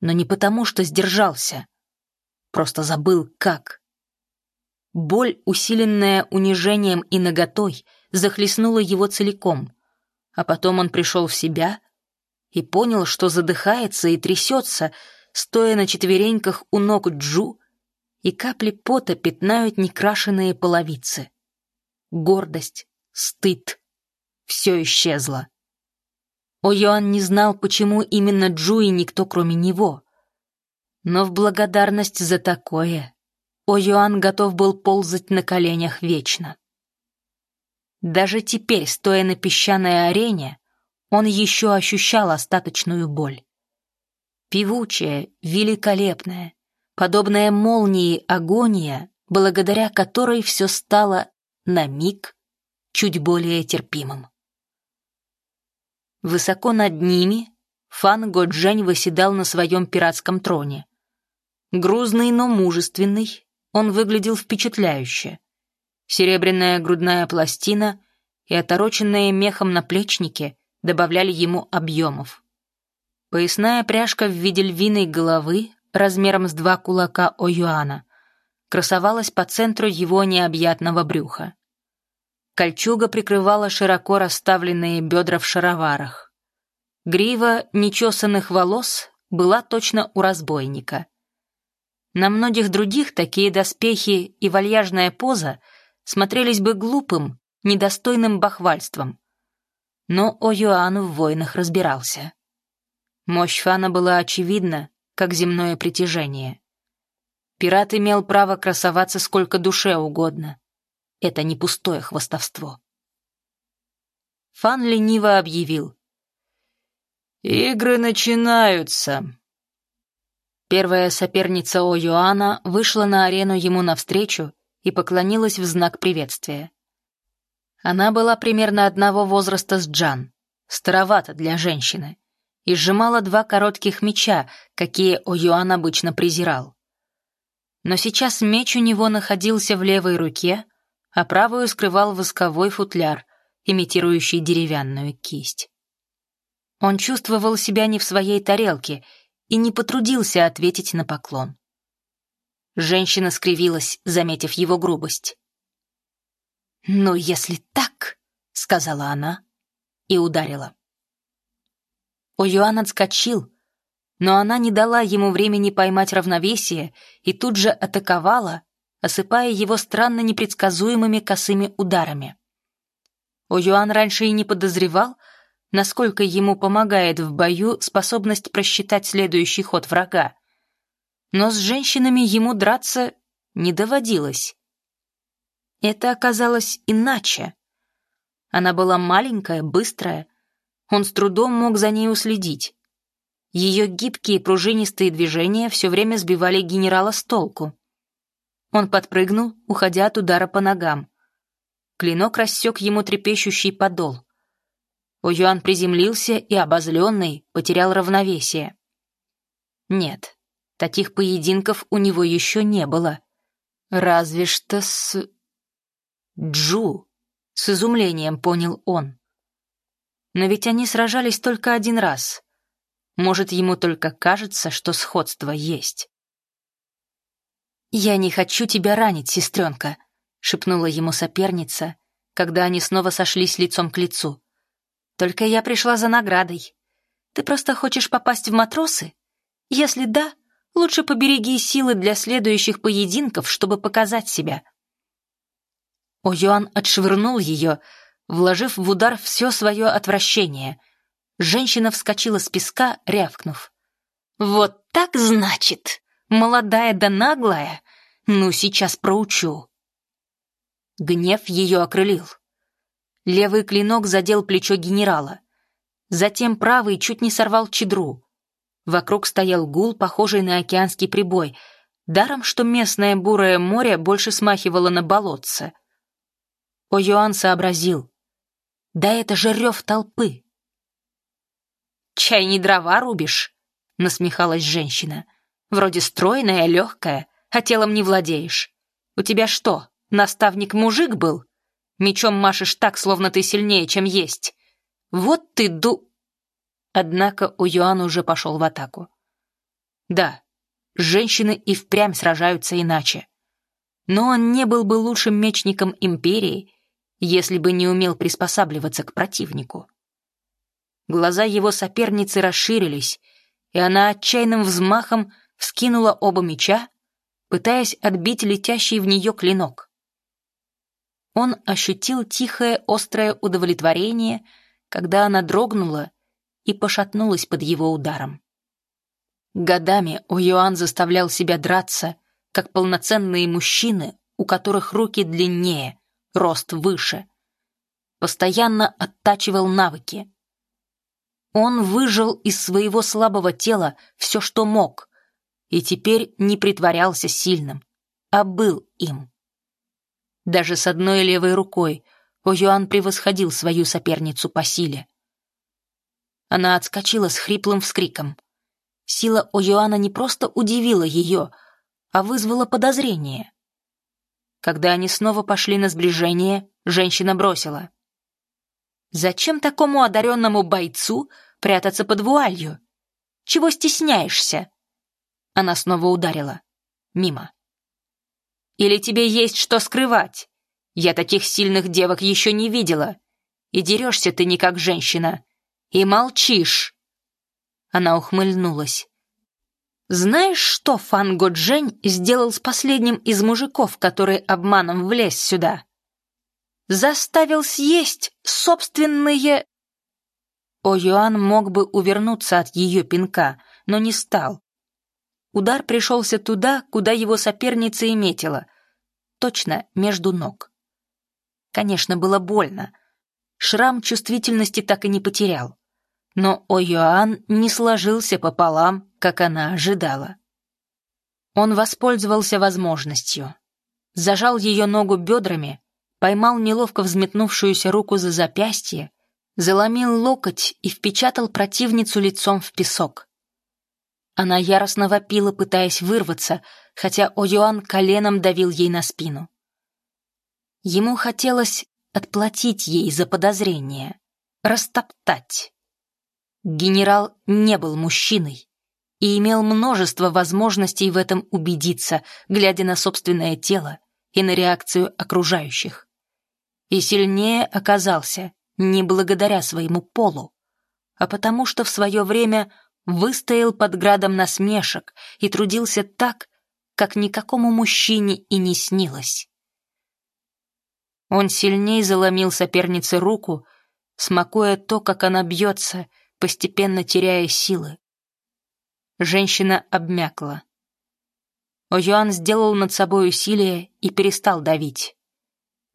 но не потому, что сдержался. Просто забыл, как. Боль, усиленная унижением и наготой, захлестнула его целиком, а потом он пришел в себя и понял, что задыхается и трясется, стоя на четвереньках у ног Джу, и капли пота пятнают некрашенные половицы. Гордость, стыд — все исчезло. О'Йоан не знал, почему именно Джу и никто кроме него. Но в благодарность за такое О'Йоан готов был ползать на коленях вечно. Даже теперь, стоя на песчаной арене, он еще ощущал остаточную боль. Певучая, великолепная, подобная молнии агония, благодаря которой все стало на миг чуть более терпимым. Высоко над ними Фан Годжень восседал на своем пиратском троне. Грузный, но мужественный, он выглядел впечатляюще. Серебряная грудная пластина и отороченные мехом наплечники добавляли ему объемов. Поясная пряжка в виде львиной головы размером с два кулака О'Юана красовалась по центру его необъятного брюха. Кольчуга прикрывала широко расставленные бедра в шароварах. Грива нечесанных волос была точно у разбойника. На многих других такие доспехи и вальяжная поза смотрелись бы глупым, недостойным бахвальством. Но О'Юан в войнах разбирался. Мощь Фана была очевидна, как земное притяжение. Пират имел право красоваться сколько душе угодно. Это не пустое хвостовство. Фан лениво объявил. «Игры начинаются!» Первая соперница О Йоанна вышла на арену ему навстречу и поклонилась в знак приветствия. Она была примерно одного возраста с Джан, старовата для женщины и сжимала два коротких меча, какие О'Юан обычно презирал. Но сейчас меч у него находился в левой руке, а правую скрывал восковой футляр, имитирующий деревянную кисть. Он чувствовал себя не в своей тарелке и не потрудился ответить на поклон. Женщина скривилась, заметив его грубость. «Ну, если так», — сказала она и ударила. О'Юан отскочил, но она не дала ему времени поймать равновесие и тут же атаковала, осыпая его странно непредсказуемыми косыми ударами. О'Юан раньше и не подозревал, насколько ему помогает в бою способность просчитать следующий ход врага. Но с женщинами ему драться не доводилось. Это оказалось иначе. Она была маленькая, быстрая, он с трудом мог за ней уследить. Ее гибкие пружинистые движения все время сбивали генерала с толку. Он подпрыгнул, уходя от удара по ногам. Клинок рассек ему трепещущий подол. О'Юан приземлился и, обозленный, потерял равновесие. Нет, таких поединков у него еще не было. Разве что с... Джу, с изумлением понял он. Но ведь они сражались только один раз. Может, ему только кажется, что сходство есть. «Я не хочу тебя ранить, сестренка», — шепнула ему соперница, когда они снова сошлись лицом к лицу. «Только я пришла за наградой. Ты просто хочешь попасть в матросы? Если да, лучше побереги силы для следующих поединков, чтобы показать себя». О'Йоан отшвырнул ее, вложив в удар все свое отвращение. Женщина вскочила с песка, рявкнув. «Вот так значит! Молодая да наглая! Ну, сейчас проучу!» Гнев ее окрылил. Левый клинок задел плечо генерала. Затем правый чуть не сорвал чедру. Вокруг стоял гул, похожий на океанский прибой, даром, что местное бурое море больше смахивало на болотце. О'Юан сообразил. Да это же рев толпы. «Чай не дрова рубишь?» — насмехалась женщина. «Вроде стройная, легкая, а телом не владеешь. У тебя что, наставник-мужик был? Мечом машешь так, словно ты сильнее, чем есть. Вот ты ду...» Однако у Юан уже пошел в атаку. Да, женщины и впрямь сражаются иначе. Но он не был бы лучшим мечником империи, если бы не умел приспосабливаться к противнику. Глаза его соперницы расширились, и она отчаянным взмахом вскинула оба меча, пытаясь отбить летящий в нее клинок. Он ощутил тихое острое удовлетворение, когда она дрогнула и пошатнулась под его ударом. Годами О'Юан заставлял себя драться, как полноценные мужчины, у которых руки длиннее, рост выше. Постоянно оттачивал навыки. Он выжил из своего слабого тела все, что мог, и теперь не притворялся сильным, а был им. Даже с одной левой рукой О'Юан превосходил свою соперницу по силе. Она отскочила с хриплым вскриком. Сила О'Юана не просто удивила ее, а вызвала подозрение. Когда они снова пошли на сближение, женщина бросила. «Зачем такому одаренному бойцу прятаться под вуалью? Чего стесняешься?» Она снова ударила. Мимо. «Или тебе есть что скрывать? Я таких сильных девок еще не видела. И дерешься ты не как женщина. И молчишь!» Она ухмыльнулась. Знаешь, что Фан Годжень сделал с последним из мужиков, который обманом влез сюда? Заставил съесть собственные... О Юан мог бы увернуться от ее пинка, но не стал. Удар пришелся туда, куда его соперница и метила. Точно между ног. Конечно, было больно. Шрам чувствительности так и не потерял но О'Юан не сложился пополам, как она ожидала. Он воспользовался возможностью. Зажал ее ногу бедрами, поймал неловко взметнувшуюся руку за запястье, заломил локоть и впечатал противницу лицом в песок. Она яростно вопила, пытаясь вырваться, хотя О'Юан коленом давил ей на спину. Ему хотелось отплатить ей за подозрение, растоптать. Генерал не был мужчиной и имел множество возможностей в этом убедиться, глядя на собственное тело и на реакцию окружающих. И сильнее оказался не благодаря своему полу, а потому что в свое время выстоял под градом насмешек и трудился так, как никакому мужчине и не снилось. Он сильнее заломил сопернице руку, смакуя то, как она бьется, постепенно теряя силы. Женщина обмякла. О'Юан сделал над собой усилие и перестал давить.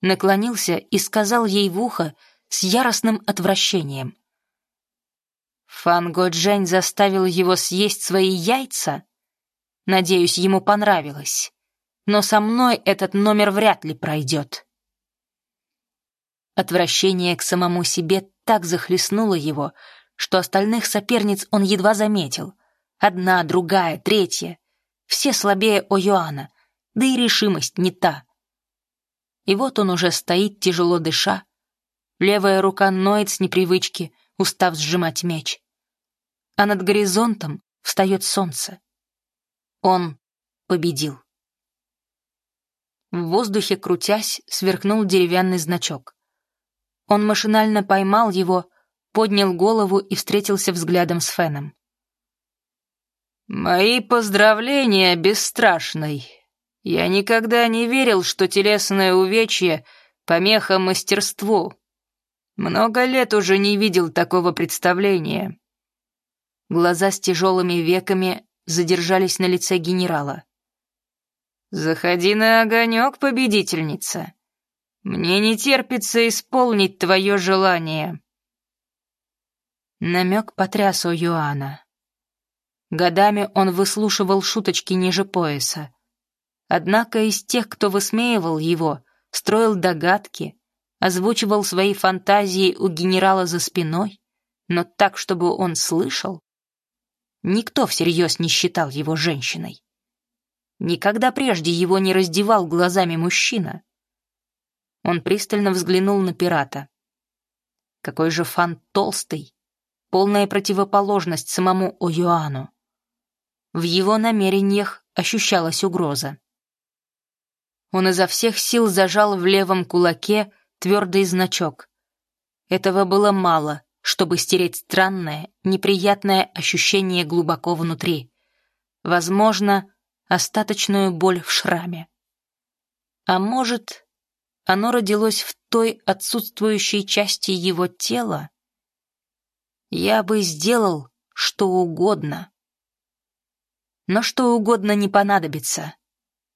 Наклонился и сказал ей в ухо с яростным отвращением. «Фан Годжень заставил его съесть свои яйца? Надеюсь, ему понравилось. Но со мной этот номер вряд ли пройдет». Отвращение к самому себе так захлестнуло его, что остальных соперниц он едва заметил. Одна, другая, третья. Все слабее О'Юана, да и решимость не та. И вот он уже стоит, тяжело дыша. Левая рука ноет с непривычки, устав сжимать меч. А над горизонтом встает солнце. Он победил. В воздухе, крутясь, сверкнул деревянный значок. Он машинально поймал его, поднял голову и встретился взглядом с Феном. «Мои поздравления, бесстрашный. Я никогда не верил, что телесное увечье — помеха мастерству. Много лет уже не видел такого представления». Глаза с тяжелыми веками задержались на лице генерала. «Заходи на огонек, победительница. Мне не терпится исполнить твое желание». Намек потряс у Юана. Годами он выслушивал шуточки ниже пояса. Однако из тех, кто высмеивал его, строил догадки, озвучивал свои фантазии у генерала за спиной, но так, чтобы он слышал, никто всерьез не считал его женщиной. Никогда прежде его не раздевал глазами мужчина. Он пристально взглянул на пирата. Какой же фан толстый, полная противоположность самому О'Юану. В его намерениях ощущалась угроза. Он изо всех сил зажал в левом кулаке твердый значок. Этого было мало, чтобы стереть странное, неприятное ощущение глубоко внутри. Возможно, остаточную боль в шраме. А может, оно родилось в той отсутствующей части его тела? Я бы сделал что угодно. Но что угодно не понадобится.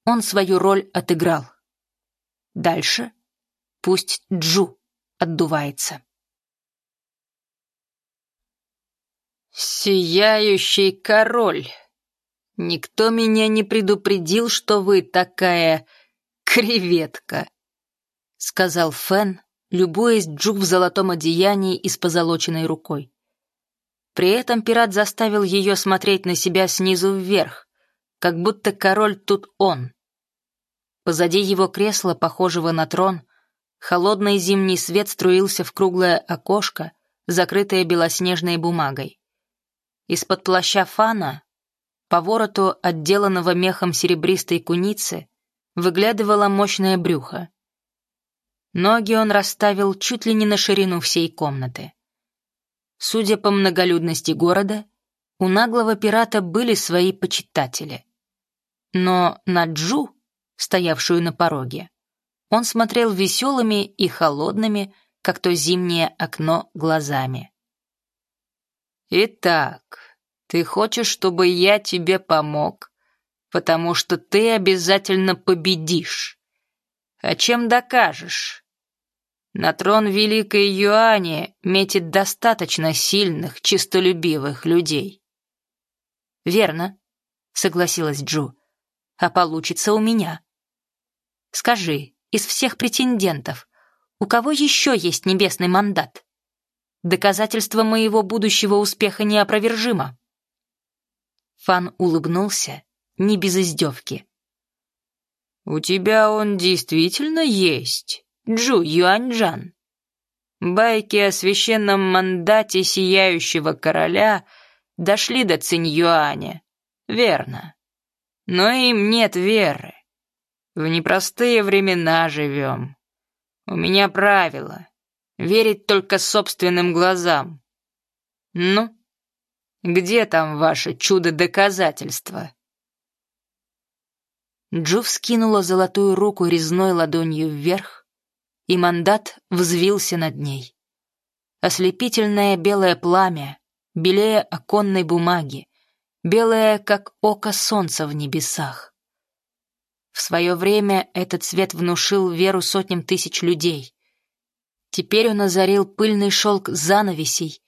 Он свою роль отыграл. Дальше пусть Джу отдувается. «Сияющий король! Никто меня не предупредил, что вы такая креветка!» Сказал Фен, любуясь Джу в золотом одеянии и с позолоченной рукой. При этом пират заставил ее смотреть на себя снизу вверх, как будто король тут он. Позади его кресла, похожего на трон, холодный зимний свет струился в круглое окошко, закрытое белоснежной бумагой. Из-под плаща фана, по вороту отделанного мехом серебристой куницы, выглядывало мощное брюхо. Ноги он расставил чуть ли не на ширину всей комнаты. Судя по многолюдности города, у наглого пирата были свои почитатели. Но на Джу, стоявшую на пороге, он смотрел веселыми и холодными, как то зимнее окно, глазами. «Итак, ты хочешь, чтобы я тебе помог, потому что ты обязательно победишь. А чем докажешь? На трон Великой Юани метит достаточно сильных, чистолюбивых людей». «Верно», — согласилась Джу, — «а получится у меня. Скажи, из всех претендентов, у кого еще есть небесный мандат?» Доказательство моего будущего успеха неопровержимо. Фан улыбнулся, не без издевки. «У тебя он действительно есть, Джу Юаньджан. Байки о священном мандате Сияющего Короля дошли до Цинь-Юаня, верно. Но им нет веры. В непростые времена живем. У меня правило. Верить только собственным глазам. Ну, где там ваше чудо-доказательство?» Джу вскинула золотую руку резной ладонью вверх, и мандат взвился над ней. Ослепительное белое пламя, белее оконной бумаги, белое, как око солнца в небесах. В свое время этот цвет внушил веру сотням тысяч людей. Теперь он озарил пыльный шелк занавесей,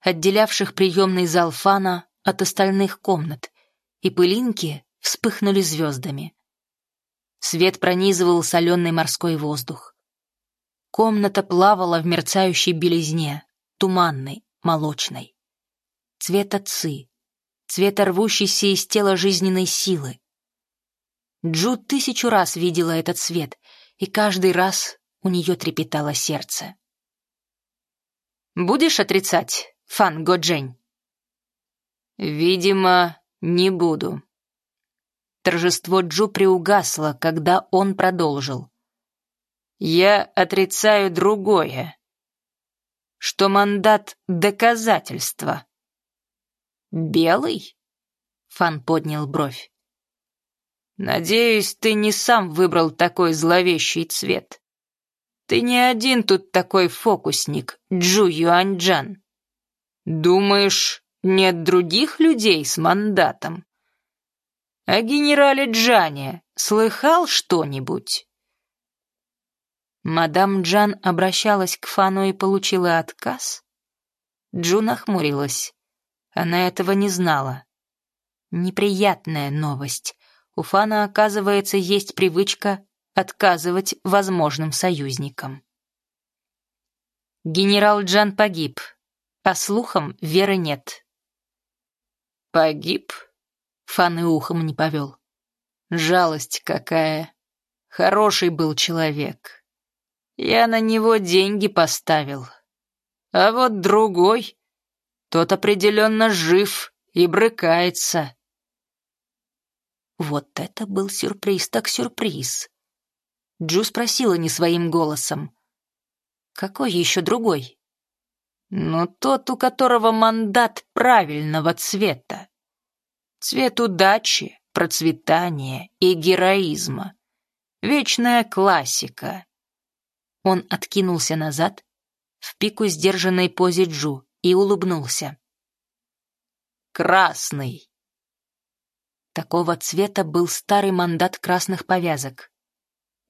отделявших приемный зал Фана от остальных комнат, и пылинки вспыхнули звездами. Свет пронизывал соленый морской воздух. Комната плавала в мерцающей белизне, туманной, молочной. Цвета ци, цвета рвущейся из тела жизненной силы. Джу тысячу раз видела этот свет, и каждый раз у нее трепетало сердце. «Будешь отрицать, Фан Годжень?» «Видимо, не буду». Торжество Джу приугасло, когда он продолжил. «Я отрицаю другое, что мандат — доказательство». «Белый?» — Фан поднял бровь. «Надеюсь, ты не сам выбрал такой зловещий цвет». Ты не один тут такой фокусник, Джу Юаньджан. Думаешь, нет других людей с мандатом? О генерале Джане слыхал что-нибудь? Мадам Джан обращалась к Фану и получила отказ? Джу нахмурилась. Она этого не знала. Неприятная новость. У Фана, оказывается, есть привычка отказывать возможным союзникам. Генерал Джан погиб. По слухам, веры нет. Погиб? Фан и ухом не повел. Жалость какая. Хороший был человек. Я на него деньги поставил. А вот другой, тот определенно жив и брыкается. Вот это был сюрприз так сюрприз. Джу спросила не своим голосом. «Какой еще другой?» но тот, у которого мандат правильного цвета. Цвет удачи, процветания и героизма. Вечная классика. Он откинулся назад, в пику сдержанной позе Джу, и улыбнулся. Красный. Такого цвета был старый мандат красных повязок.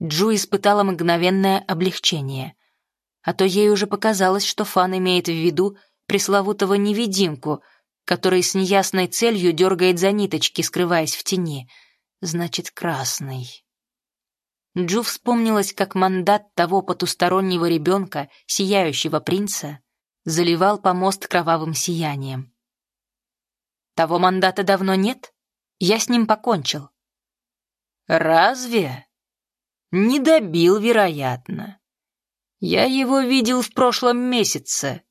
Джу испытала мгновенное облегчение а то ей уже показалось, что Фан имеет в виду пресловутого невидимку, который с неясной целью дергает за ниточки, скрываясь в тени. Значит, красный. Джу вспомнилась, как мандат того потустороннего ребенка, сияющего принца, заливал помост кровавым сиянием. Того мандата давно нет? Я с ним покончил. Разве? Не добил, вероятно. Я его видел в прошлом месяце.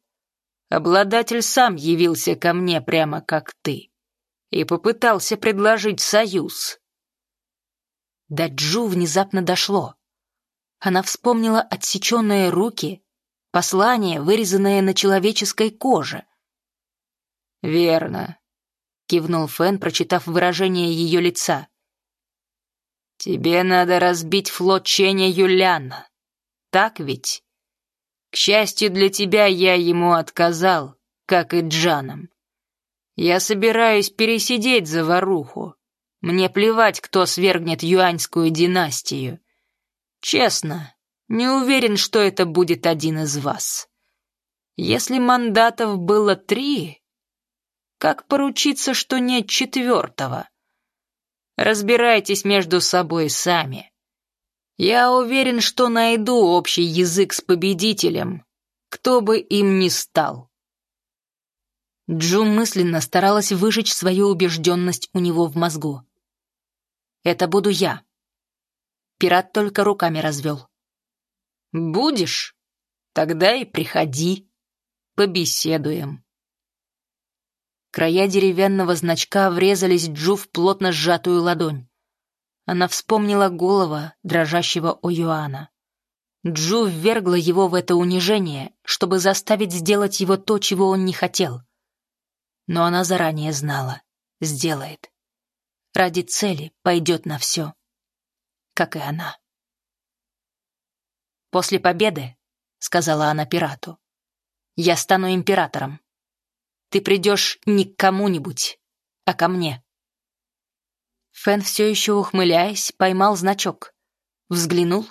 Обладатель сам явился ко мне прямо как ты и попытался предложить союз. До Джу внезапно дошло. Она вспомнила отсеченные руки, послание, вырезанное на человеческой коже. «Верно», — кивнул Фэн, прочитав выражение ее лица. «Тебе надо разбить флот Ченя Юляна. Так ведь? К счастью для тебя, я ему отказал, как и Джанам. Я собираюсь пересидеть заваруху. Мне плевать, кто свергнет юаньскую династию. Честно, не уверен, что это будет один из вас. Если мандатов было три, как поручиться, что нет четвертого? Разбирайтесь между собой сами. Я уверен, что найду общий язык с победителем, кто бы им ни стал. Джун мысленно старалась выжечь свою убежденность у него в мозгу. «Это буду я». Пират только руками развел. «Будешь? Тогда и приходи. Побеседуем». Края деревянного значка врезались Джу в плотно сжатую ладонь. Она вспомнила голова дрожащего Оюана. Джу ввергла его в это унижение, чтобы заставить сделать его то, чего он не хотел. Но она заранее знала. Сделает. Ради цели пойдет на все. Как и она. «После победы», — сказала она пирату, — «я стану императором. Ты придешь не к кому-нибудь, а ко мне». Фэн, все еще ухмыляясь, поймал значок, взглянул,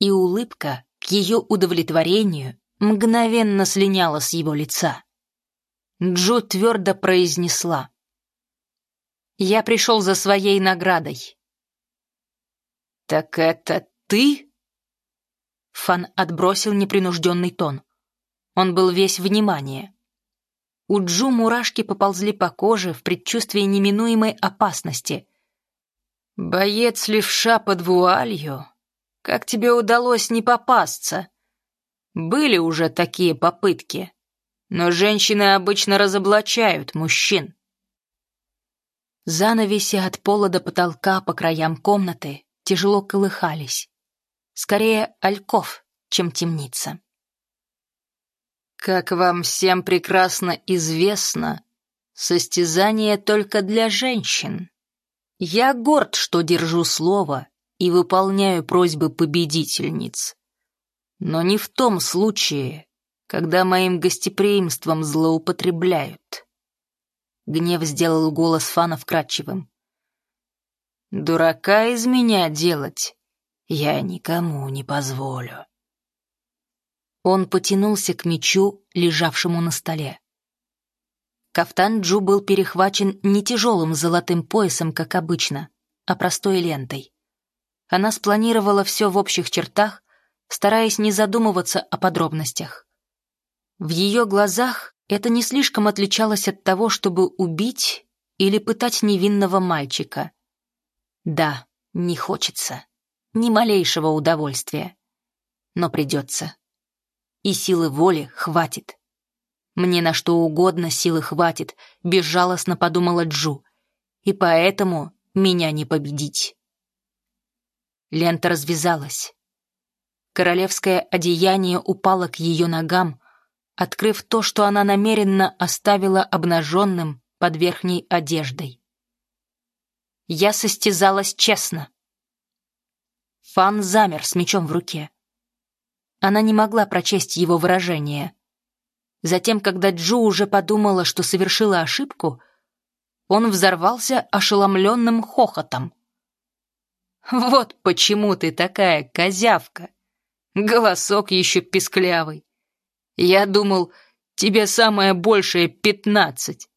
и улыбка, к ее удовлетворению, мгновенно слиняла с его лица. Джо твердо произнесла. «Я пришел за своей наградой». «Так это ты?» Фан отбросил непринужденный тон. Он был весь внимание. У Джу мурашки поползли по коже в предчувствии неминуемой опасности. «Боец левша под вуалью? Как тебе удалось не попасться? Были уже такие попытки, но женщины обычно разоблачают мужчин». Занавеси от пола до потолка по краям комнаты тяжело колыхались. Скорее, альков, чем темница. Как вам всем прекрасно известно, состязание только для женщин. Я горд, что держу слово и выполняю просьбы победительниц. Но не в том случае, когда моим гостеприимством злоупотребляют. Гнев сделал голос Фана вкрадчивым. Дурака из меня делать я никому не позволю. Он потянулся к мечу, лежавшему на столе. Кафтан Джу был перехвачен не тяжелым золотым поясом, как обычно, а простой лентой. Она спланировала все в общих чертах, стараясь не задумываться о подробностях. В ее глазах это не слишком отличалось от того, чтобы убить или пытать невинного мальчика. Да, не хочется. Ни малейшего удовольствия. Но придется. И силы воли хватит. Мне на что угодно силы хватит, безжалостно подумала Джу. И поэтому меня не победить. Лента развязалась. Королевское одеяние упало к ее ногам, открыв то, что она намеренно оставила обнаженным под верхней одеждой. Я состязалась честно. Фан замер с мечом в руке. Она не могла прочесть его выражение. Затем, когда Джу уже подумала, что совершила ошибку, он взорвался ошеломленным хохотом. «Вот почему ты такая козявка! Голосок еще писклявый. Я думал, тебе самое большее пятнадцать.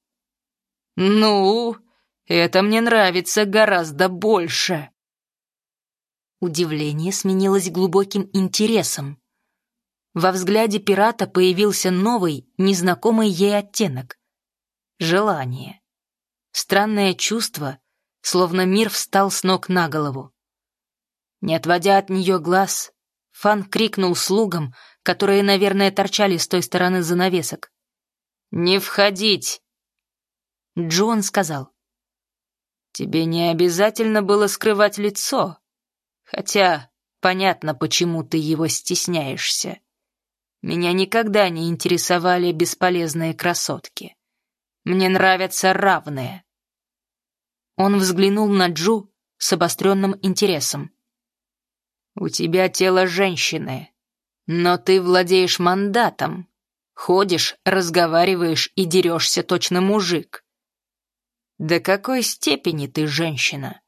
Ну, это мне нравится гораздо больше». Удивление сменилось глубоким интересом. Во взгляде пирата появился новый, незнакомый ей оттенок — желание. Странное чувство, словно мир встал с ног на голову. Не отводя от нее глаз, Фан крикнул слугам, которые, наверное, торчали с той стороны занавесок. «Не входить!» Джон сказал. «Тебе не обязательно было скрывать лицо, хотя понятно, почему ты его стесняешься. Меня никогда не интересовали бесполезные красотки. Мне нравятся равные». Он взглянул на Джу с обостренным интересом. «У тебя тело женщины, но ты владеешь мандатом. Ходишь, разговариваешь и дерешься точно мужик. До какой степени ты женщина?»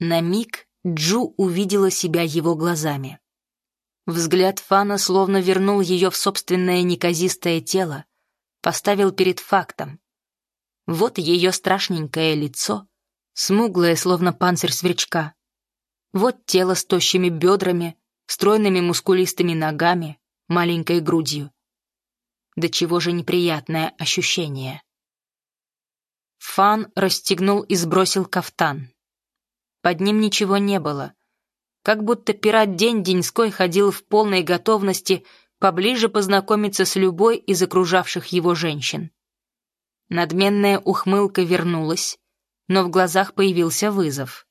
На миг Джу увидела себя его глазами. Взгляд Фана словно вернул ее в собственное неказистое тело, поставил перед фактом. Вот ее страшненькое лицо, смуглое, словно панцирь сверчка. Вот тело с тощими бедрами, стройными мускулистыми ногами, маленькой грудью. До чего же неприятное ощущение. Фан расстегнул и сбросил кафтан. Под ним ничего не было. Как будто пират день-деньской ходил в полной готовности поближе познакомиться с любой из окружавших его женщин. Надменная ухмылка вернулась, но в глазах появился вызов.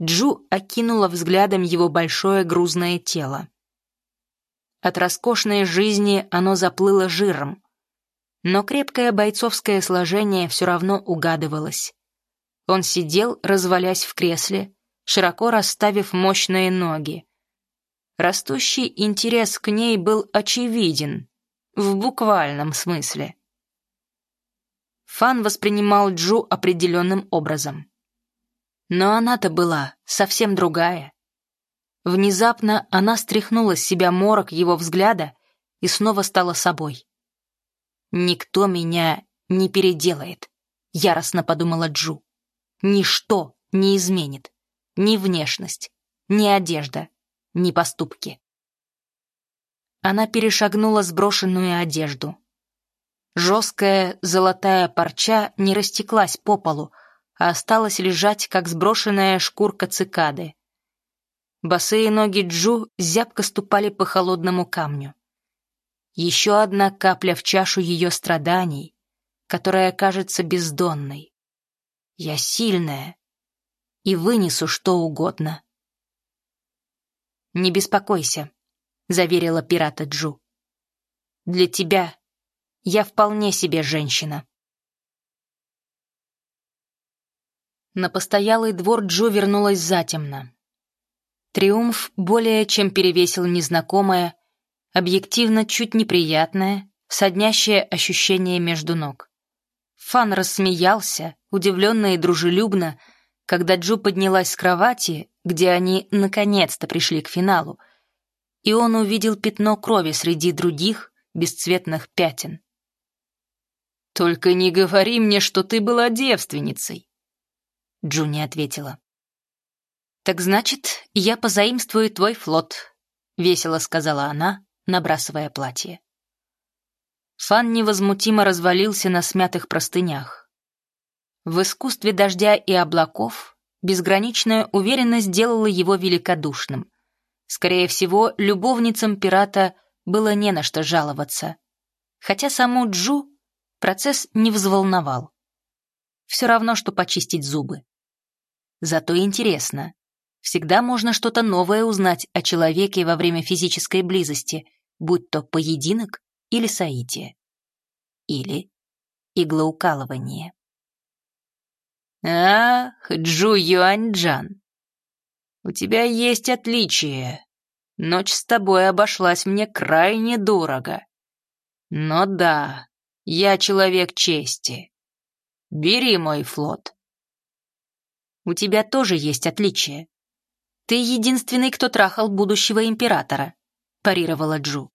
Джу окинула взглядом его большое грузное тело. От роскошной жизни оно заплыло жиром, но крепкое бойцовское сложение все равно угадывалось. Он сидел, развалясь в кресле, широко расставив мощные ноги, Растущий интерес к ней был очевиден, в буквальном смысле. Фан воспринимал Джу определенным образом. Но она-то была совсем другая. Внезапно она стряхнула с себя морок его взгляда и снова стала собой. «Никто меня не переделает», — яростно подумала Джу. «Ничто не изменит. Ни внешность, ни одежда, ни поступки. Она перешагнула сброшенную одежду. Жесткая золотая парча не растеклась по полу, а осталась лежать, как сброшенная шкурка цикады. Босые ноги Джу зябко ступали по холодному камню. Еще одна капля в чашу ее страданий, которая кажется бездонной. Я сильная и вынесу что угодно. «Не беспокойся», — заверила пирата Джу. «Для тебя я вполне себе женщина». На постоялый двор Джо вернулась затемно. Триумф более чем перевесил незнакомое, объективно чуть неприятное, соднящее ощущение между ног. Фан рассмеялся, удивленно и дружелюбно, когда Джу поднялась с кровати, где они наконец-то пришли к финалу, и он увидел пятно крови среди других бесцветных пятен. «Только не говори мне, что ты была девственницей!» Джу не ответила. «Так значит, я позаимствую твой флот», — весело сказала она, набрасывая платье. Фан невозмутимо развалился на смятых простынях. В искусстве дождя и облаков безграничная уверенность делала его великодушным. Скорее всего, любовницам пирата было не на что жаловаться. Хотя саму Джу процесс не взволновал. Все равно, что почистить зубы. Зато интересно. Всегда можно что-то новое узнать о человеке во время физической близости, будь то поединок или соитие. Или иглоукалывание. «Ах, Джу Юаньджан, у тебя есть отличие. Ночь с тобой обошлась мне крайне дорого. Но да, я человек чести. Бери мой флот». «У тебя тоже есть отличие. Ты единственный, кто трахал будущего императора», парировала Джу.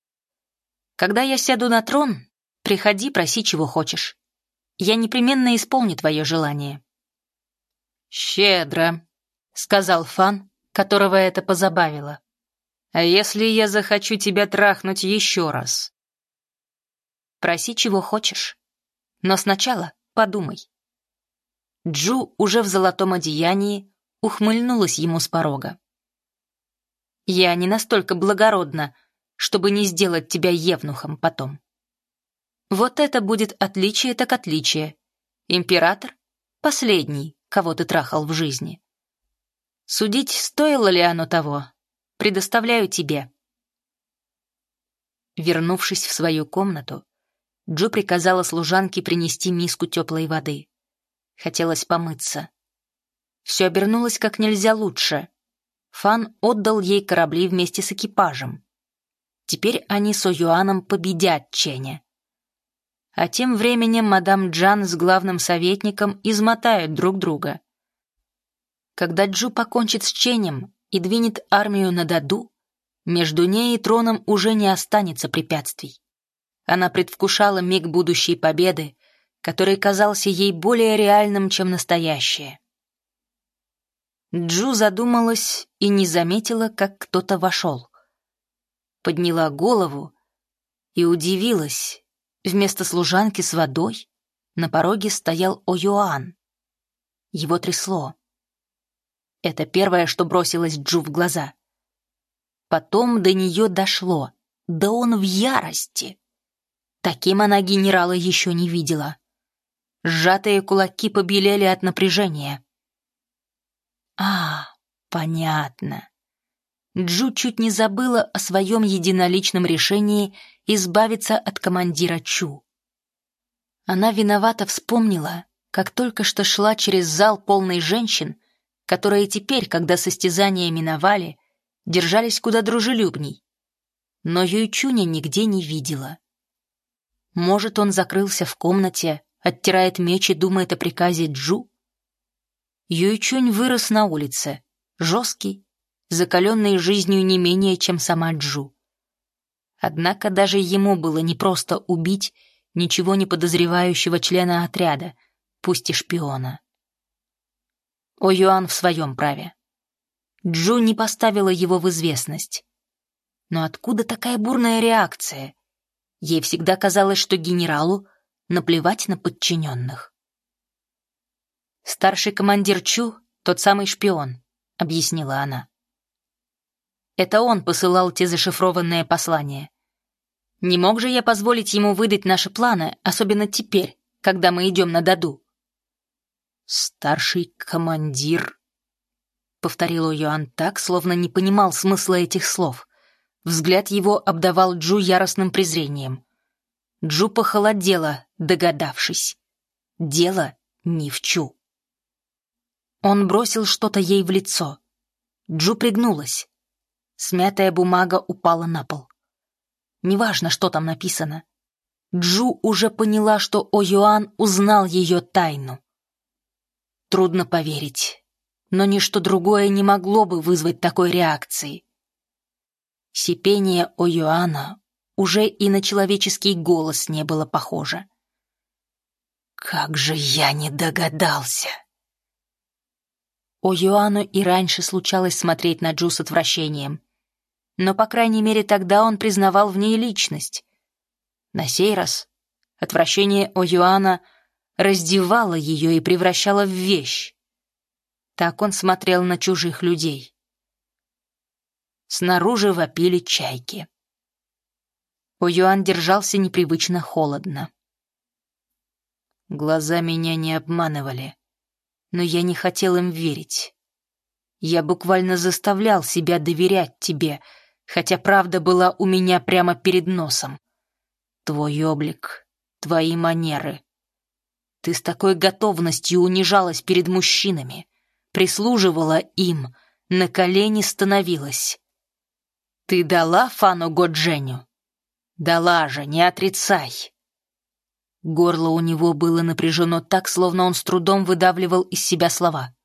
«Когда я сяду на трон, приходи, проси, чего хочешь. Я непременно исполню твое желание». «Щедро», — сказал Фан, которого это позабавило. «А если я захочу тебя трахнуть еще раз?» «Проси, чего хочешь. Но сначала подумай». Джу уже в золотом одеянии ухмыльнулась ему с порога. «Я не настолько благородна, чтобы не сделать тебя евнухом потом. Вот это будет отличие так отличие. Император — последний, кого ты трахал в жизни. Судить, стоило ли оно того, предоставляю тебе. Вернувшись в свою комнату, Джо приказала служанке принести миску теплой воды. Хотелось помыться. Все обернулось как нельзя лучше. Фан отдал ей корабли вместе с экипажем. Теперь они с Оюаном победят Ченя. А тем временем мадам Джан с главным советником измотают друг друга. Когда Джу покончит с Ченем и двинет армию на Даду, между ней и троном уже не останется препятствий. Она предвкушала миг будущей победы, который казался ей более реальным, чем настоящее. Джу задумалась и не заметила, как кто-то вошел. Подняла голову и удивилась, Вместо служанки с водой на пороге стоял О'Юан. Его трясло. Это первое, что бросилось Джу в глаза. Потом до нее дошло. Да он в ярости. Таким она генерала еще не видела. Сжатые кулаки побелели от напряжения. А, понятно. Джу чуть не забыла о своем единоличном решении избавиться от командира Чу. Она виновато вспомнила, как только что шла через зал полный женщин, которые теперь, когда состязания миновали, держались куда дружелюбней. Но Юйчуня нигде не видела. Может, он закрылся в комнате, оттирает меч и думает о приказе Джу? Юйчунь вырос на улице, жесткий, закаленный жизнью не менее, чем сама Джу. Однако даже ему было непросто убить ничего не подозревающего члена отряда, пусть и шпиона. О Юан в своем праве. Джу не поставила его в известность. Но откуда такая бурная реакция? Ей всегда казалось, что генералу наплевать на подчиненных. «Старший командир Чу — тот самый шпион», — объяснила она. Это он посылал те зашифрованные послания. Не мог же я позволить ему выдать наши планы, особенно теперь, когда мы идем на Даду. «Старший командир», — повторил Йоан так, словно не понимал смысла этих слов. Взгляд его обдавал Джу яростным презрением. Джу похолодела, догадавшись. Дело не в Чу. Он бросил что-то ей в лицо. Джу пригнулась. Смятая бумага упала на пол. Неважно, что там написано. Джу уже поняла, что О-Юан узнал ее тайну. Трудно поверить, но ничто другое не могло бы вызвать такой реакции. Сипение О-Юана уже и на человеческий голос не было похоже. «Как же я не догадался!» О Юану и раньше случалось смотреть на Джу с отвращением но, по крайней мере, тогда он признавал в ней личность. На сей раз отвращение О'Юана раздевало ее и превращало в вещь. Так он смотрел на чужих людей. Снаружи вопили чайки. О'Юан держался непривычно холодно. Глаза меня не обманывали, но я не хотел им верить. Я буквально заставлял себя доверять тебе — хотя правда была у меня прямо перед носом. Твой облик, твои манеры. Ты с такой готовностью унижалась перед мужчинами, прислуживала им, на колени становилась. Ты дала Фану Годженю? Дала же, не отрицай. Горло у него было напряжено так, словно он с трудом выдавливал из себя слова.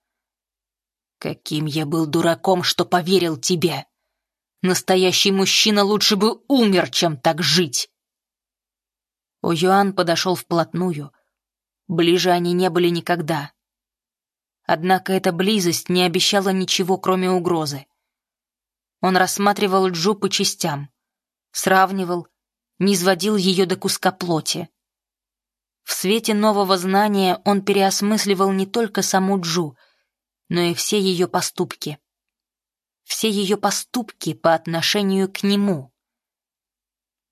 «Каким я был дураком, что поверил тебе! Настоящий мужчина лучше бы умер, чем так жить!» О'Юан подошел вплотную. Ближе они не были никогда. Однако эта близость не обещала ничего, кроме угрозы. Он рассматривал Джу по частям, сравнивал, не сводил ее до куска плоти. В свете нового знания он переосмысливал не только саму Джу, но и все ее поступки. Все ее поступки по отношению к нему.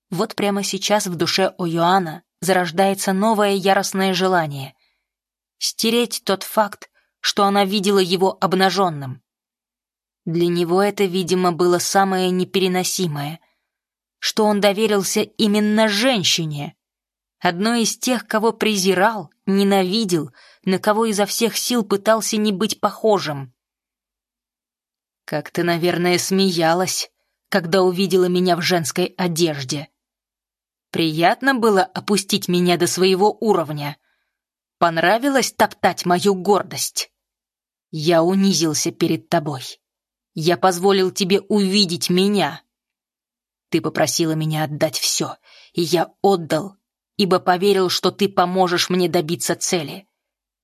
Вот прямо сейчас в душе О'Юана зарождается новое яростное желание — стереть тот факт, что она видела его обнаженным. Для него это, видимо, было самое непереносимое, что он доверился именно женщине, одной из тех, кого презирал, ненавидел, на кого изо всех сил пытался не быть похожим. «Как ты, наверное, смеялась, когда увидела меня в женской одежде. Приятно было опустить меня до своего уровня. Понравилось топтать мою гордость. Я унизился перед тобой. Я позволил тебе увидеть меня. Ты попросила меня отдать все, и я отдал, ибо поверил, что ты поможешь мне добиться цели.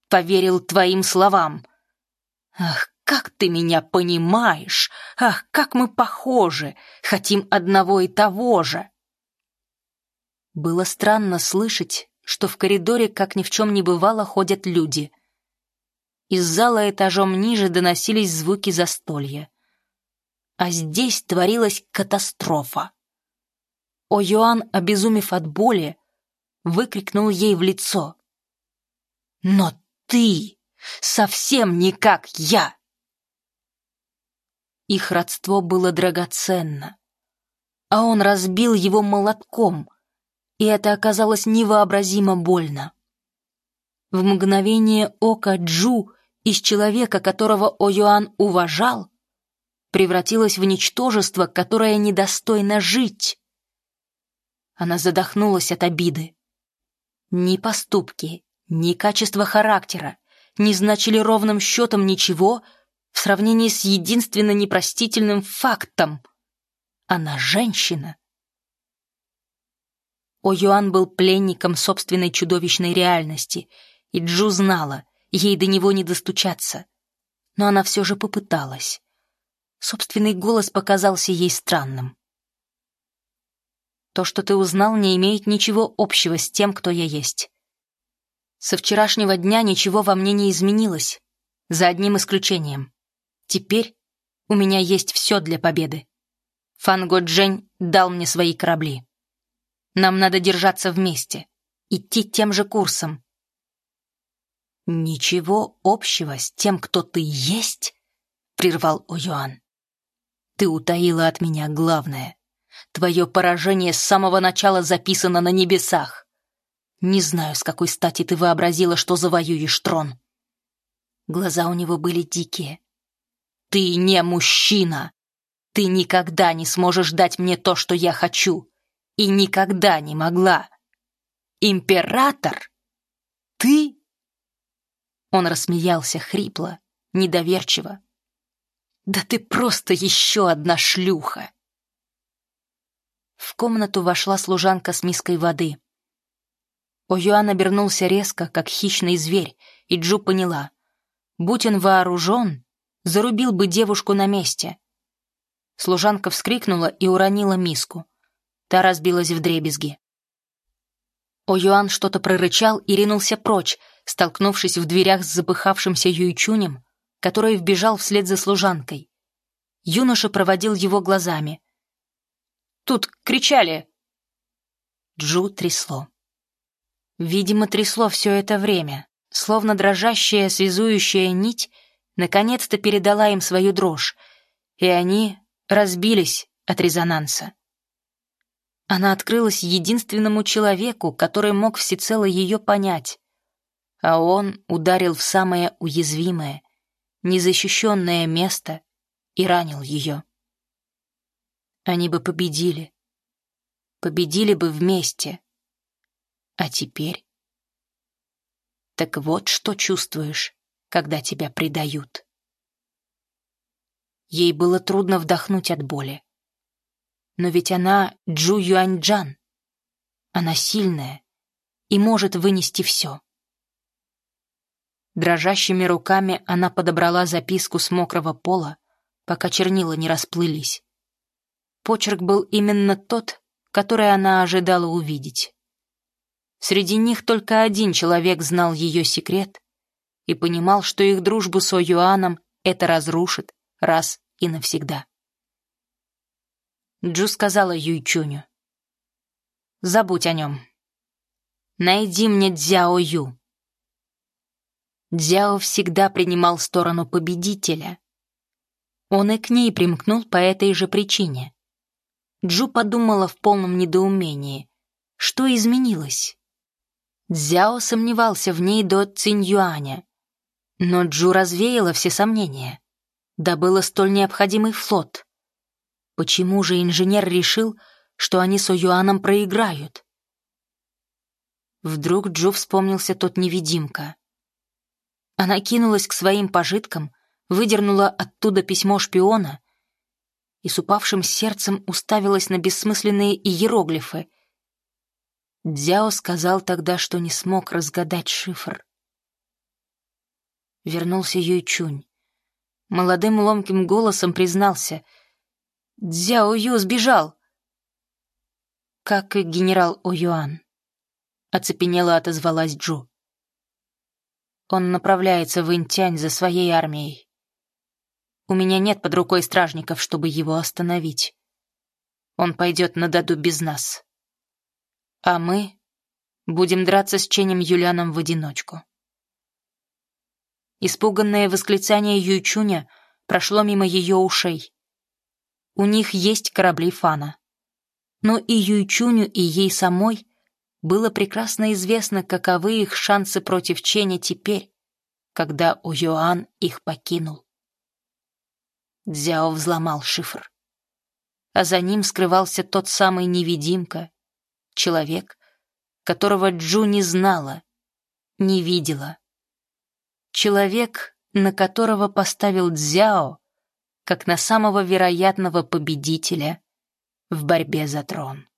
Поверил твоим словам. Ах, как ты меня понимаешь! Ах, как мы похожи! Хотим одного и того же!» Было странно слышать, что в коридоре, как ни в чем не бывало, ходят люди. Из зала этажом ниже доносились звуки застолья. А здесь творилась катастрофа. О Йоанн, обезумев от боли, выкрикнул ей в лицо. «Но ты совсем не как я!» Их родство было драгоценно, а он разбил его молотком, и это оказалось невообразимо больно. В мгновение ока Джу из человека, которого О'Юан уважал, превратилась в ничтожество, которое недостойно жить. Она задохнулась от обиды. Ни поступки, ни качество характера не значили ровным счетом ничего в сравнении с единственно непростительным фактом. Она женщина. О'Юан был пленником собственной чудовищной реальности, и Джу знала, ей до него не достучаться. Но она все же попыталась. Собственный голос показался ей странным. То, что ты узнал, не имеет ничего общего с тем, кто я есть. Со вчерашнего дня ничего во мне не изменилось, за одним исключением. Теперь у меня есть все для победы. Фанго Джень дал мне свои корабли. Нам надо держаться вместе, идти тем же курсом. «Ничего общего с тем, кто ты есть?» — прервал О'Юан. «Ты утаила от меня главное. Твое поражение с самого начала записано на небесах. Не знаю, с какой стати ты вообразила, что завоюешь трон». Глаза у него были дикие. «Ты не мужчина! Ты никогда не сможешь дать мне то, что я хочу, и никогда не могла! Император? Ты?» Он рассмеялся хрипло, недоверчиво. «Да ты просто еще одна шлюха!» В комнату вошла служанка с миской воды. О'Юан обернулся резко, как хищный зверь, и Джу поняла. Будь он вооружен, зарубил бы девушку на месте. Служанка вскрикнула и уронила миску. Та разбилась в дребезги. О'Юан что-то прорычал и ринулся прочь, столкнувшись в дверях с запыхавшимся Юйчунем, который вбежал вслед за служанкой. Юноша проводил его глазами. Тут кричали!» Джу трясло. Видимо, трясло все это время, словно дрожащая связующая нить наконец-то передала им свою дрожь, и они разбились, от резонанса. Она открылась единственному человеку, который мог всецело ее понять, а он ударил в самое уязвимое, незащищенное место и ранил ее. Они бы победили. Победили бы вместе. А теперь... Так вот, что чувствуешь, когда тебя предают. Ей было трудно вдохнуть от боли. Но ведь она Джу Юаньджан. Она сильная и может вынести все. Дрожащими руками она подобрала записку с мокрого пола, пока чернила не расплылись. Почерк был именно тот, который она ожидала увидеть. Среди них только один человек знал ее секрет и понимал, что их дружбу с О'Юаном это разрушит раз и навсегда. Джу сказала Юйчуню. «Забудь о нем. Найди мне Дзяо Ю». Дзяо всегда принимал сторону победителя. Он и к ней примкнул по этой же причине. Джу подумала в полном недоумении. Что изменилось? Дзяо сомневался в ней до Цинь-Юаня. Но Джу развеяла все сомнения. Добыла столь необходимый флот. Почему же инженер решил, что они с О'Юаном проиграют? Вдруг Джу вспомнился тот невидимка. Она кинулась к своим пожиткам, выдернула оттуда письмо шпиона и с упавшим сердцем уставилась на бессмысленные иероглифы. Дзяо сказал тогда, что не смог разгадать шифр. Вернулся Юйчунь. Молодым ломким голосом признался — Дзяо Ю сбежал!» «Как и генерал О'Юан», — оцепенело отозвалась Джу. «Он направляется в Интянь за своей армией. У меня нет под рукой стражников, чтобы его остановить. Он пойдет на Даду без нас. А мы будем драться с Ченем Юляном в одиночку». Испуганное восклицание Юйчуня прошло мимо ее ушей. У них есть корабли Фана. Но и Юйчуню, и ей самой было прекрасно известно, каковы их шансы против Ченя теперь, когда О'Юан их покинул. Дзяо взломал шифр. А за ним скрывался тот самый невидимка, человек, которого Джу не знала, не видела. Человек, на которого поставил Дзяо, как на самого вероятного победителя в борьбе за трон.